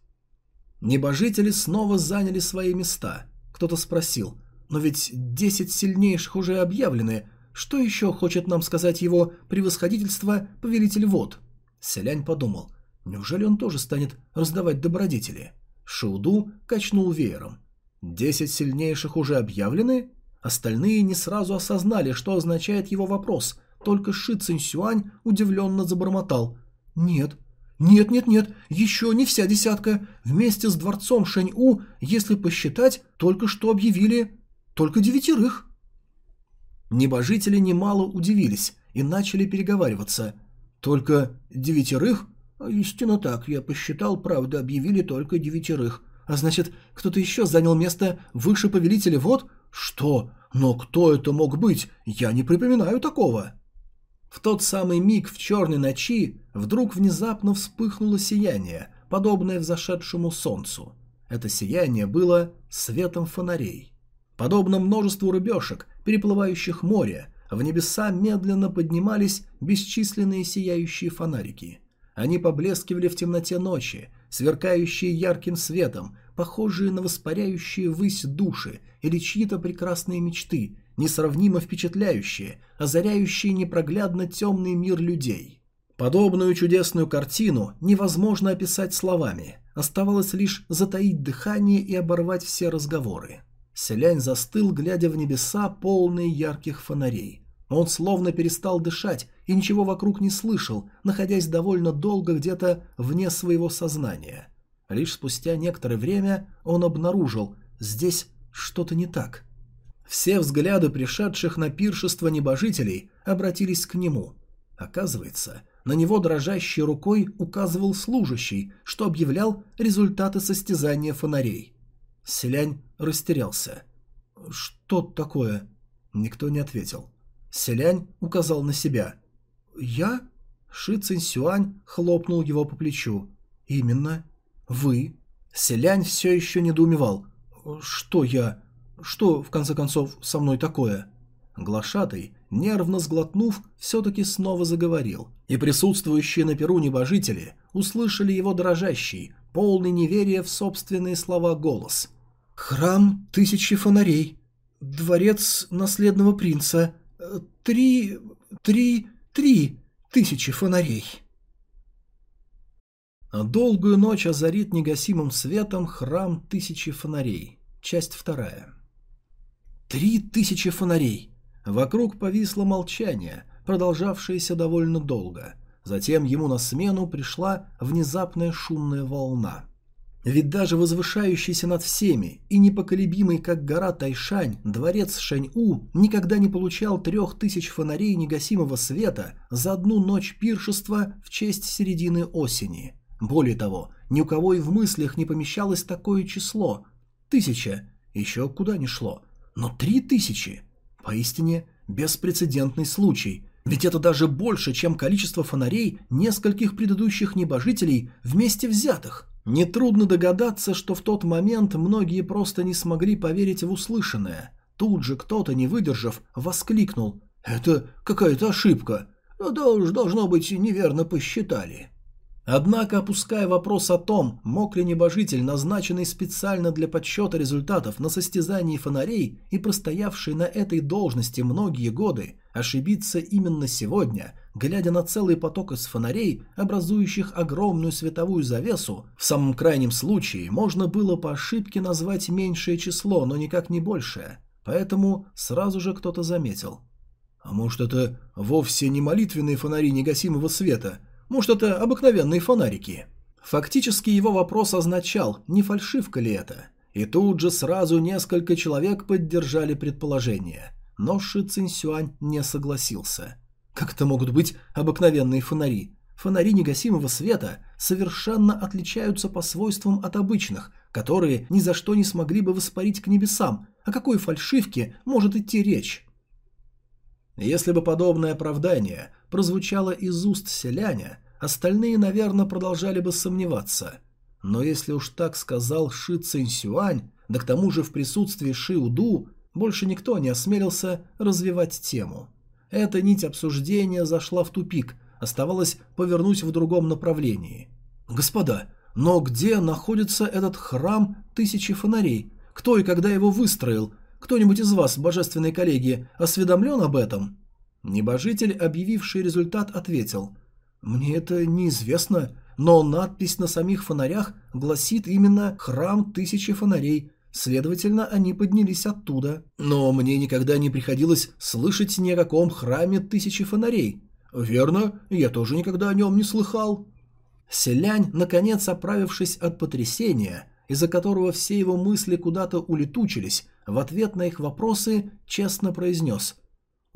Небожители снова заняли свои места. Кто-то спросил, но ведь десять сильнейших уже объявлены, что еще хочет нам сказать его превосходительство повелитель вод? Селянь подумал, неужели он тоже станет раздавать добродетели? Шауду качнул веером. Десять сильнейших уже объявлены? Остальные не сразу осознали, что означает его вопрос, только Ши Цинсюань удивленно забормотал. «Нет, «Нет-нет-нет, еще не вся десятка. Вместе с дворцом Шэнь-У, если посчитать, только что объявили только девятерых». Небожители немало удивились и начали переговариваться. «Только девятерых?» «Истинно так, я посчитал, правда, объявили только девятерых. А значит, кто-то еще занял место выше повелителя вод? Что? Но кто это мог быть? Я не припоминаю такого». В тот самый миг в черной ночи вдруг внезапно вспыхнуло сияние, подобное взошедшему солнцу. Это сияние было светом фонарей. Подобно множеству рыбешек, переплывающих море, в небеса медленно поднимались бесчисленные сияющие фонарики. Они поблескивали в темноте ночи, сверкающие ярким светом, похожие на воспаряющие ввысь души или чьи-то прекрасные мечты, несравнимо впечатляющие, озаряющие непроглядно темный мир людей. Подобную чудесную картину невозможно описать словами, оставалось лишь затаить дыхание и оборвать все разговоры. Селянь застыл, глядя в небеса, полные ярких фонарей. Он словно перестал дышать и ничего вокруг не слышал, находясь довольно долго где-то вне своего сознания. Лишь спустя некоторое время он обнаружил, здесь что-то не так. Все взгляды пришедших на пиршество небожителей обратились к нему. Оказывается, на него дрожащей рукой указывал служащий, что объявлял результаты состязания фонарей. Селянь растерялся. «Что такое?» Никто не ответил. Селянь указал на себя. «Я?» Ши Цинсюань хлопнул его по плечу. «Именно. Вы?» Селянь все еще недоумевал. «Что я?» Что, в конце концов, со мной такое?» Глашатый, нервно сглотнув, все-таки снова заговорил, и присутствующие на перу небожители услышали его дрожащий, полный неверия в собственные слова голос. «Храм тысячи фонарей. Дворец наследного принца. Три... три... три тысячи фонарей». Долгую ночь озарит негасимым светом храм тысячи фонарей. Часть вторая. Три тысячи фонарей. Вокруг повисло молчание, продолжавшееся довольно долго. Затем ему на смену пришла внезапная шумная волна. Ведь даже возвышающийся над всеми и непоколебимый, как гора Тайшань, дворец Шэнь-У никогда не получал трех тысяч фонарей негасимого света за одну ночь пиршества в честь середины осени. Более того, ни у кого и в мыслях не помещалось такое число. Тысяча. Еще куда ни шло. Но три тысячи? Поистине беспрецедентный случай, ведь это даже больше, чем количество фонарей нескольких предыдущих небожителей вместе взятых. Нетрудно догадаться, что в тот момент многие просто не смогли поверить в услышанное. Тут же кто-то, не выдержав, воскликнул «Это какая-то ошибка. Да уж, должно быть, неверно посчитали». Однако, опуская вопрос о том, мог ли небожитель, назначенный специально для подсчета результатов на состязании фонарей и простоявший на этой должности многие годы, ошибиться именно сегодня, глядя на целый поток из фонарей, образующих огромную световую завесу, в самом крайнем случае можно было по ошибке назвать меньшее число, но никак не большее. Поэтому сразу же кто-то заметил. А может это вовсе не молитвенные фонари негасимого света, может, это обыкновенные фонарики? Фактически его вопрос означал, не фальшивка ли это. И тут же сразу несколько человек поддержали предположение. Но Ши Цинсюань не согласился. Как это могут быть обыкновенные фонари? Фонари негасимого света совершенно отличаются по свойствам от обычных, которые ни за что не смогли бы воспарить к небесам. О какой фальшивке может идти речь? Если бы подобное оправдание прозвучало из уст селяня, остальные, наверное, продолжали бы сомневаться. Но если уж так сказал Ши Цинсюань, да к тому же в присутствии Ши Уду, больше никто не осмелился развивать тему. Эта нить обсуждения зашла в тупик, оставалось повернуть в другом направлении. «Господа, но где находится этот храм тысячи фонарей? Кто и когда его выстроил? Кто-нибудь из вас, божественные коллеги, осведомлен об этом?» Небожитель, объявивший результат, ответил. «Мне это неизвестно, но надпись на самих фонарях гласит именно «Храм тысячи фонарей», следовательно, они поднялись оттуда. Но мне никогда не приходилось слышать ни о каком храме тысячи фонарей. Верно, я тоже никогда о нем не слыхал». Селянь, наконец оправившись от потрясения, из-за которого все его мысли куда-то улетучились, в ответ на их вопросы честно произнес –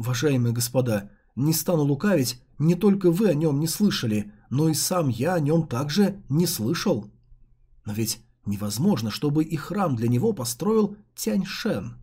«Уважаемые господа, не стану лукавить, не только вы о нем не слышали, но и сам я о нем также не слышал. Но ведь невозможно, чтобы и храм для него построил Тяньшен».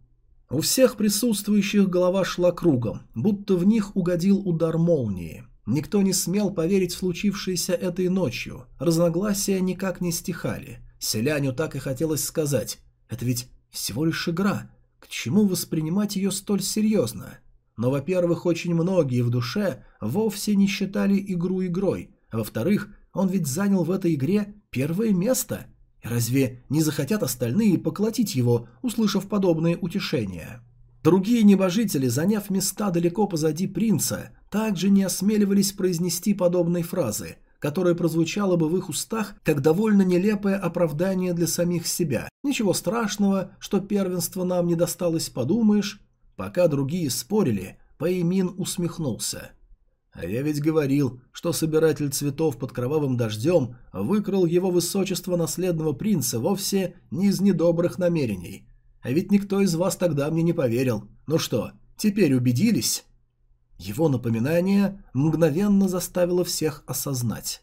У всех присутствующих голова шла кругом, будто в них угодил удар молнии. Никто не смел поверить в случившееся этой ночью. Разногласия никак не стихали. Селяню так и хотелось сказать. Это ведь всего лишь игра. К чему воспринимать ее столь серьезно? Но, во-первых, очень многие в душе вовсе не считали игру игрой, а во-вторых, он ведь занял в этой игре первое место. Разве не захотят остальные поколотить его, услышав подобные утешения? Другие небожители, заняв места далеко позади принца, также не осмеливались произнести подобной фразы, которая прозвучала бы в их устах как довольно нелепое оправдание для самих себя. Ничего страшного, что первенство нам не досталось, подумаешь, Пока другие спорили, Пэймин усмехнулся. А я ведь говорил, что собиратель цветов под кровавым дождем выкрал его высочество наследного принца вовсе не из недобрых намерений. А ведь никто из вас тогда мне не поверил. Ну что, теперь убедились? Его напоминание мгновенно заставило всех осознать.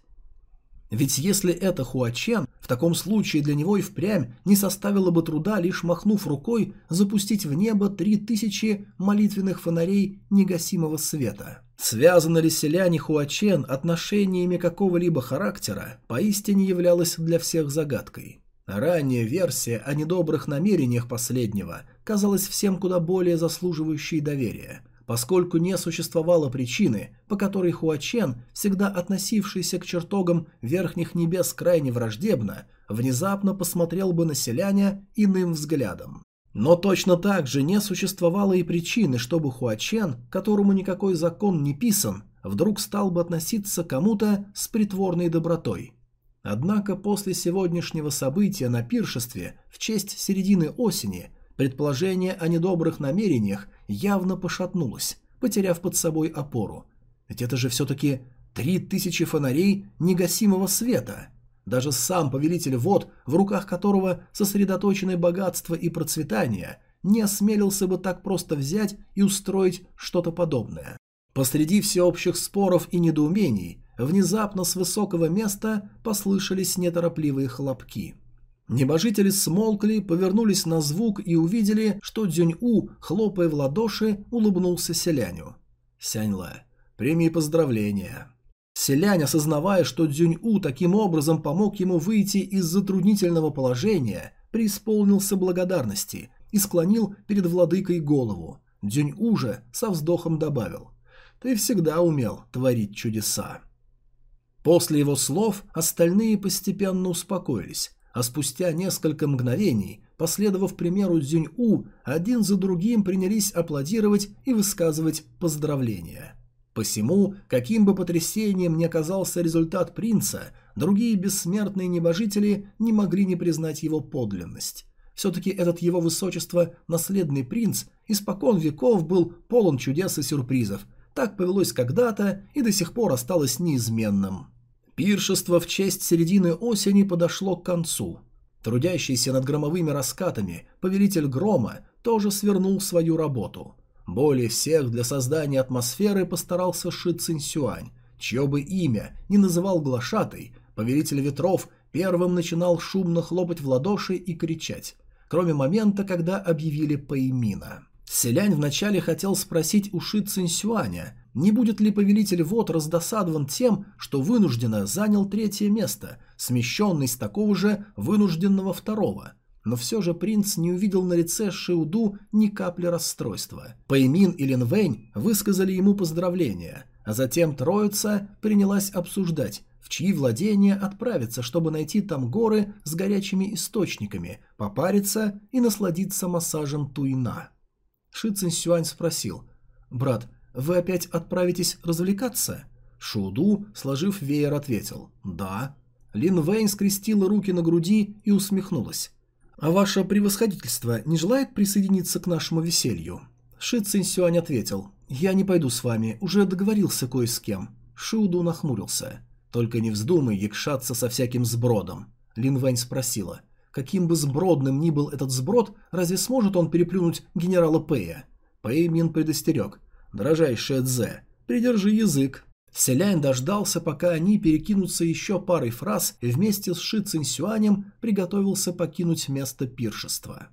Ведь если это Хуачен, в таком случае для него и впрямь не составило бы труда, лишь махнув рукой, запустить в небо три тысячи молитвенных фонарей негасимого света. Связаны ли селяне Хуачен отношениями какого-либо характера, поистине являлось для всех загадкой. Ранняя версия о недобрых намерениях последнего казалась всем куда более заслуживающей доверия – поскольку не существовало причины, по которой Хуачен, всегда относившийся к чертогам верхних небес крайне враждебно, внезапно посмотрел бы на селяня иным взглядом. Но точно так же не существовало и причины, чтобы Хуачен, которому никакой закон не писан, вдруг стал бы относиться к кому-то с притворной добротой. Однако после сегодняшнего события на пиршестве в честь середины осени Предположение о недобрых намерениях явно пошатнулось, потеряв под собой опору. Ведь это же все-таки три тысячи фонарей негасимого света. Даже сам повелитель вод, в руках которого сосредоточены богатство и процветание, не осмелился бы так просто взять и устроить что-то подобное. Посреди всеобщих споров и недоумений внезапно с высокого места послышались неторопливые хлопки. Небожители смолкли, повернулись на звук и увидели, что Дзюнь-У, хлопая в ладоши, улыбнулся селяню. «Сяньла, прими поздравления». Селянь, осознавая, что Дзюнь-У таким образом помог ему выйти из затруднительного положения, преисполнился благодарности и склонил перед владыкой голову. Дзюнь-У же со вздохом добавил «Ты всегда умел творить чудеса». После его слов остальные постепенно успокоились, а спустя несколько мгновений, последовав примеру Дзюнь-У, один за другим принялись аплодировать и высказывать поздравления. Посему, каким бы потрясением ни оказался результат принца, другие бессмертные небожители не могли не признать его подлинность. Все-таки этот его высочество, наследный принц, испокон веков был полон чудес и сюрпризов. Так повелось когда-то и до сих пор осталось неизменным. Пиршество в честь середины осени подошло к концу. Трудящийся над громовыми раскатами повелитель грома тоже свернул свою работу – более всех для создания атмосферы постарался Ши Цинсюань, чье бы имя не называл глашатой, повелитель ветров первым начинал шумно хлопать в ладоши и кричать, кроме момента, когда объявили Пэймина. Селянь вначале хотел спросить у Ши Цинсюаня, не будет ли повелитель вод раздосадован тем, что вынужденно занял третье место, смещенный с такого же вынужденного второго – но все же принц не увидел на лице Шиуду ни капли расстройства. Пэймин и Линвэнь высказали ему поздравления, а затем троица принялась обсуждать, в чьи владения отправиться, чтобы найти там горы с горячими источниками, попариться и насладиться массажем Туйна. Ши Цинсюань спросил, «Брат, вы опять отправитесь развлекаться?» Шуду, сложив веер, ответил, «Да». Лин Вэнь скрестила руки на груди и усмехнулась. «А ваше превосходительство не желает присоединиться к нашему веселью?» Ши Цинсюань ответил. «Я не пойду с вами, уже договорился кое с кем». Шиуду нахмурился. «Только не вздумай якшаться со всяким сбродом». Лин Вэнь спросила. «Каким бы сбродным ни был этот сброд, разве сможет он переплюнуть генерала Пэя?» Пэй Мин предостерег. «Дорожайшая Дзе, придержи язык». Селянь дождался, пока они перекинутся еще парой фраз и вместе с Ши Цинсюанем приготовился покинуть место пиршества.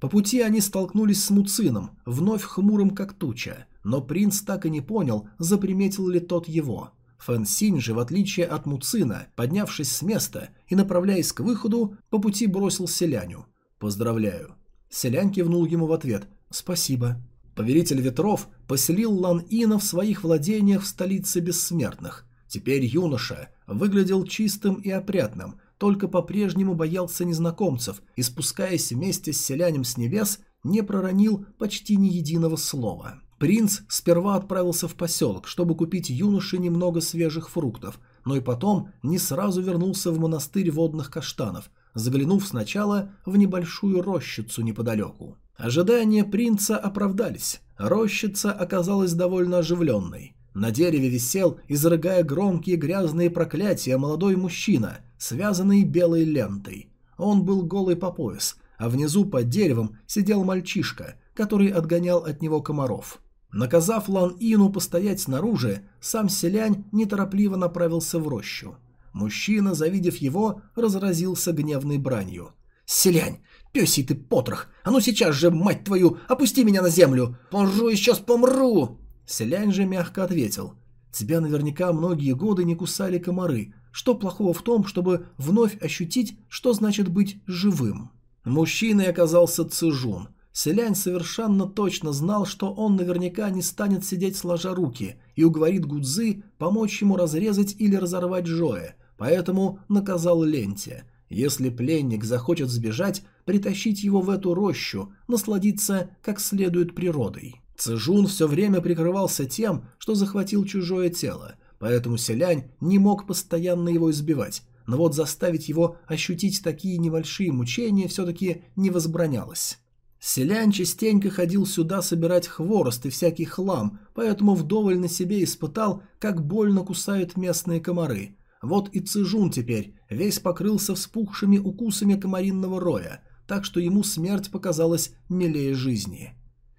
По пути они столкнулись с Муцином, вновь хмурым как туча, но принц так и не понял, заприметил ли тот его. Фэн Синь же, в отличие от Муцина, поднявшись с места и направляясь к выходу, по пути бросил Селяню. «Поздравляю». Селянь кивнул ему в ответ «Спасибо». Повелитель ветров поселил Лан-Ина в своих владениях в столице бессмертных. Теперь юноша выглядел чистым и опрятным, только по-прежнему боялся незнакомцев и, спускаясь вместе с селянем с небес, не проронил почти ни единого слова. Принц сперва отправился в поселок, чтобы купить юноше немного свежих фруктов, но и потом не сразу вернулся в монастырь водных каштанов, заглянув сначала в небольшую рощицу неподалеку. Ожидания принца оправдались. Рощица оказалась довольно оживленной. На дереве висел, изрыгая громкие грязные проклятия, молодой мужчина, связанный белой лентой. Он был голый по пояс, а внизу под деревом сидел мальчишка, который отгонял от него комаров. Наказав Лан Ину постоять снаружи, сам селянь неторопливо направился в рощу. Мужчина, завидев его, разразился гневной бранью. «Селянь, Пёсий ты потрох! А ну сейчас же, мать твою, опусти меня на землю! Помру и сейчас помру!» Селянь же мягко ответил. «Тебя наверняка многие годы не кусали комары. Что плохого в том, чтобы вновь ощутить, что значит быть живым?» Мужчиной оказался Цижун. Селянь совершенно точно знал, что он наверняка не станет сидеть сложа руки и уговорит Гудзы помочь ему разрезать или разорвать Жоя, поэтому наказал Ленте – если пленник захочет сбежать, притащить его в эту рощу, насладиться как следует природой. Цежун все время прикрывался тем, что захватил чужое тело, поэтому селянь не мог постоянно его избивать, но вот заставить его ощутить такие небольшие мучения все-таки не возбранялось. Селянь частенько ходил сюда собирать хворост и всякий хлам, поэтому вдоволь на себе испытал, как больно кусают местные комары, вот и Цижун теперь весь покрылся вспухшими укусами комаринного роя, так что ему смерть показалась милее жизни.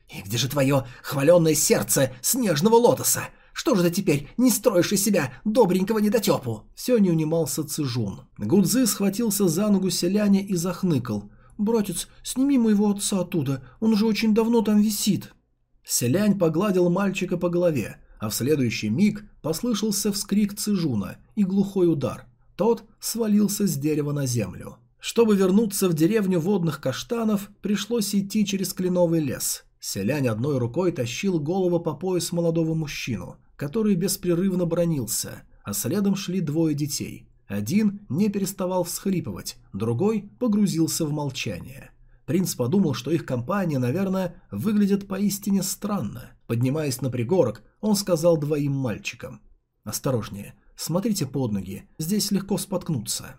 «И где же твое хваленное сердце снежного лотоса? Что же ты теперь не строишь из себя добренького недотепу?» Все не унимался Цижун. Гудзы схватился за ногу селяня и захныкал. «Братец, сними моего отца оттуда, он уже очень давно там висит». Селянь погладил мальчика по голове, а в следующий миг послышался вскрик Цижуна и глухой удар. Тот свалился с дерева на землю. Чтобы вернуться в деревню водных каштанов, пришлось идти через кленовый лес. Селянь одной рукой тащил голову по пояс молодого мужчину, который беспрерывно бронился, а следом шли двое детей. Один не переставал всхлипывать, другой погрузился в молчание. Принц подумал, что их компания, наверное, выглядит поистине странно. Поднимаясь на пригорок, он сказал двоим мальчикам. «Осторожнее, смотрите под ноги, здесь легко споткнуться».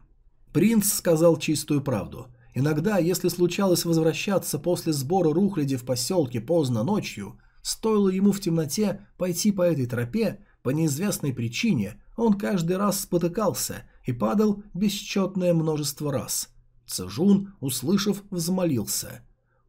Принц сказал чистую правду. Иногда, если случалось возвращаться после сбора рухляди в поселке поздно ночью, стоило ему в темноте пойти по этой тропе, по неизвестной причине он каждый раз спотыкался и падал бесчетное множество раз. Цежун, услышав, взмолился.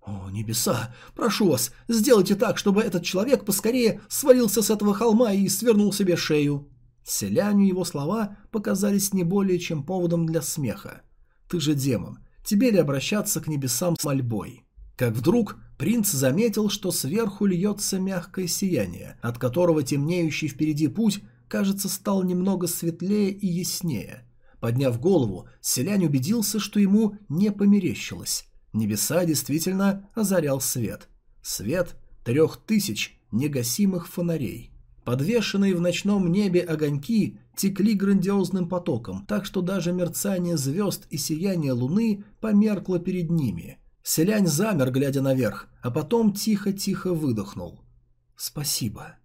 «О, небеса! Прошу вас, сделайте так, чтобы этот человек поскорее свалился с этого холма и свернул себе шею!» Селяню его слова показались не более чем поводом для смеха. «Ты же демон, тебе ли обращаться к небесам с мольбой?» Как вдруг принц заметил, что сверху льется мягкое сияние, от которого темнеющий впереди путь, кажется, стал немного светлее и яснее. Подняв голову, селянь убедился, что ему не померещилось. Небеса действительно озарял свет. Свет трех тысяч негасимых фонарей. Подвешенные в ночном небе огоньки текли грандиозным потоком, так что даже мерцание звезд и сияние луны померкло перед ними. Селянь замер, глядя наверх, а потом тихо-тихо выдохнул. «Спасибо».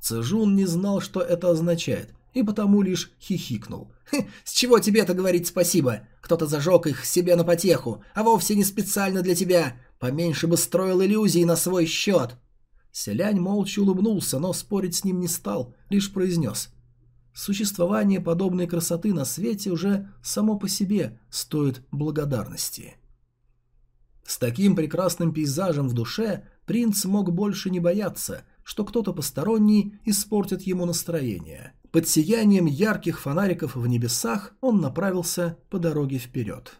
Цежун не знал, что это означает, и потому лишь хихикнул. «С чего тебе это говорить спасибо? Кто-то зажег их себе на потеху, а вовсе не специально для тебя. Поменьше бы строил иллюзии на свой счет». Селянь молча улыбнулся, но спорить с ним не стал, лишь произнес. «Существование подобной красоты на свете уже само по себе стоит благодарности». С таким прекрасным пейзажем в душе принц мог больше не бояться, что кто-то посторонний испортит ему настроение. Под сиянием ярких фонариков в небесах он направился по дороге вперед.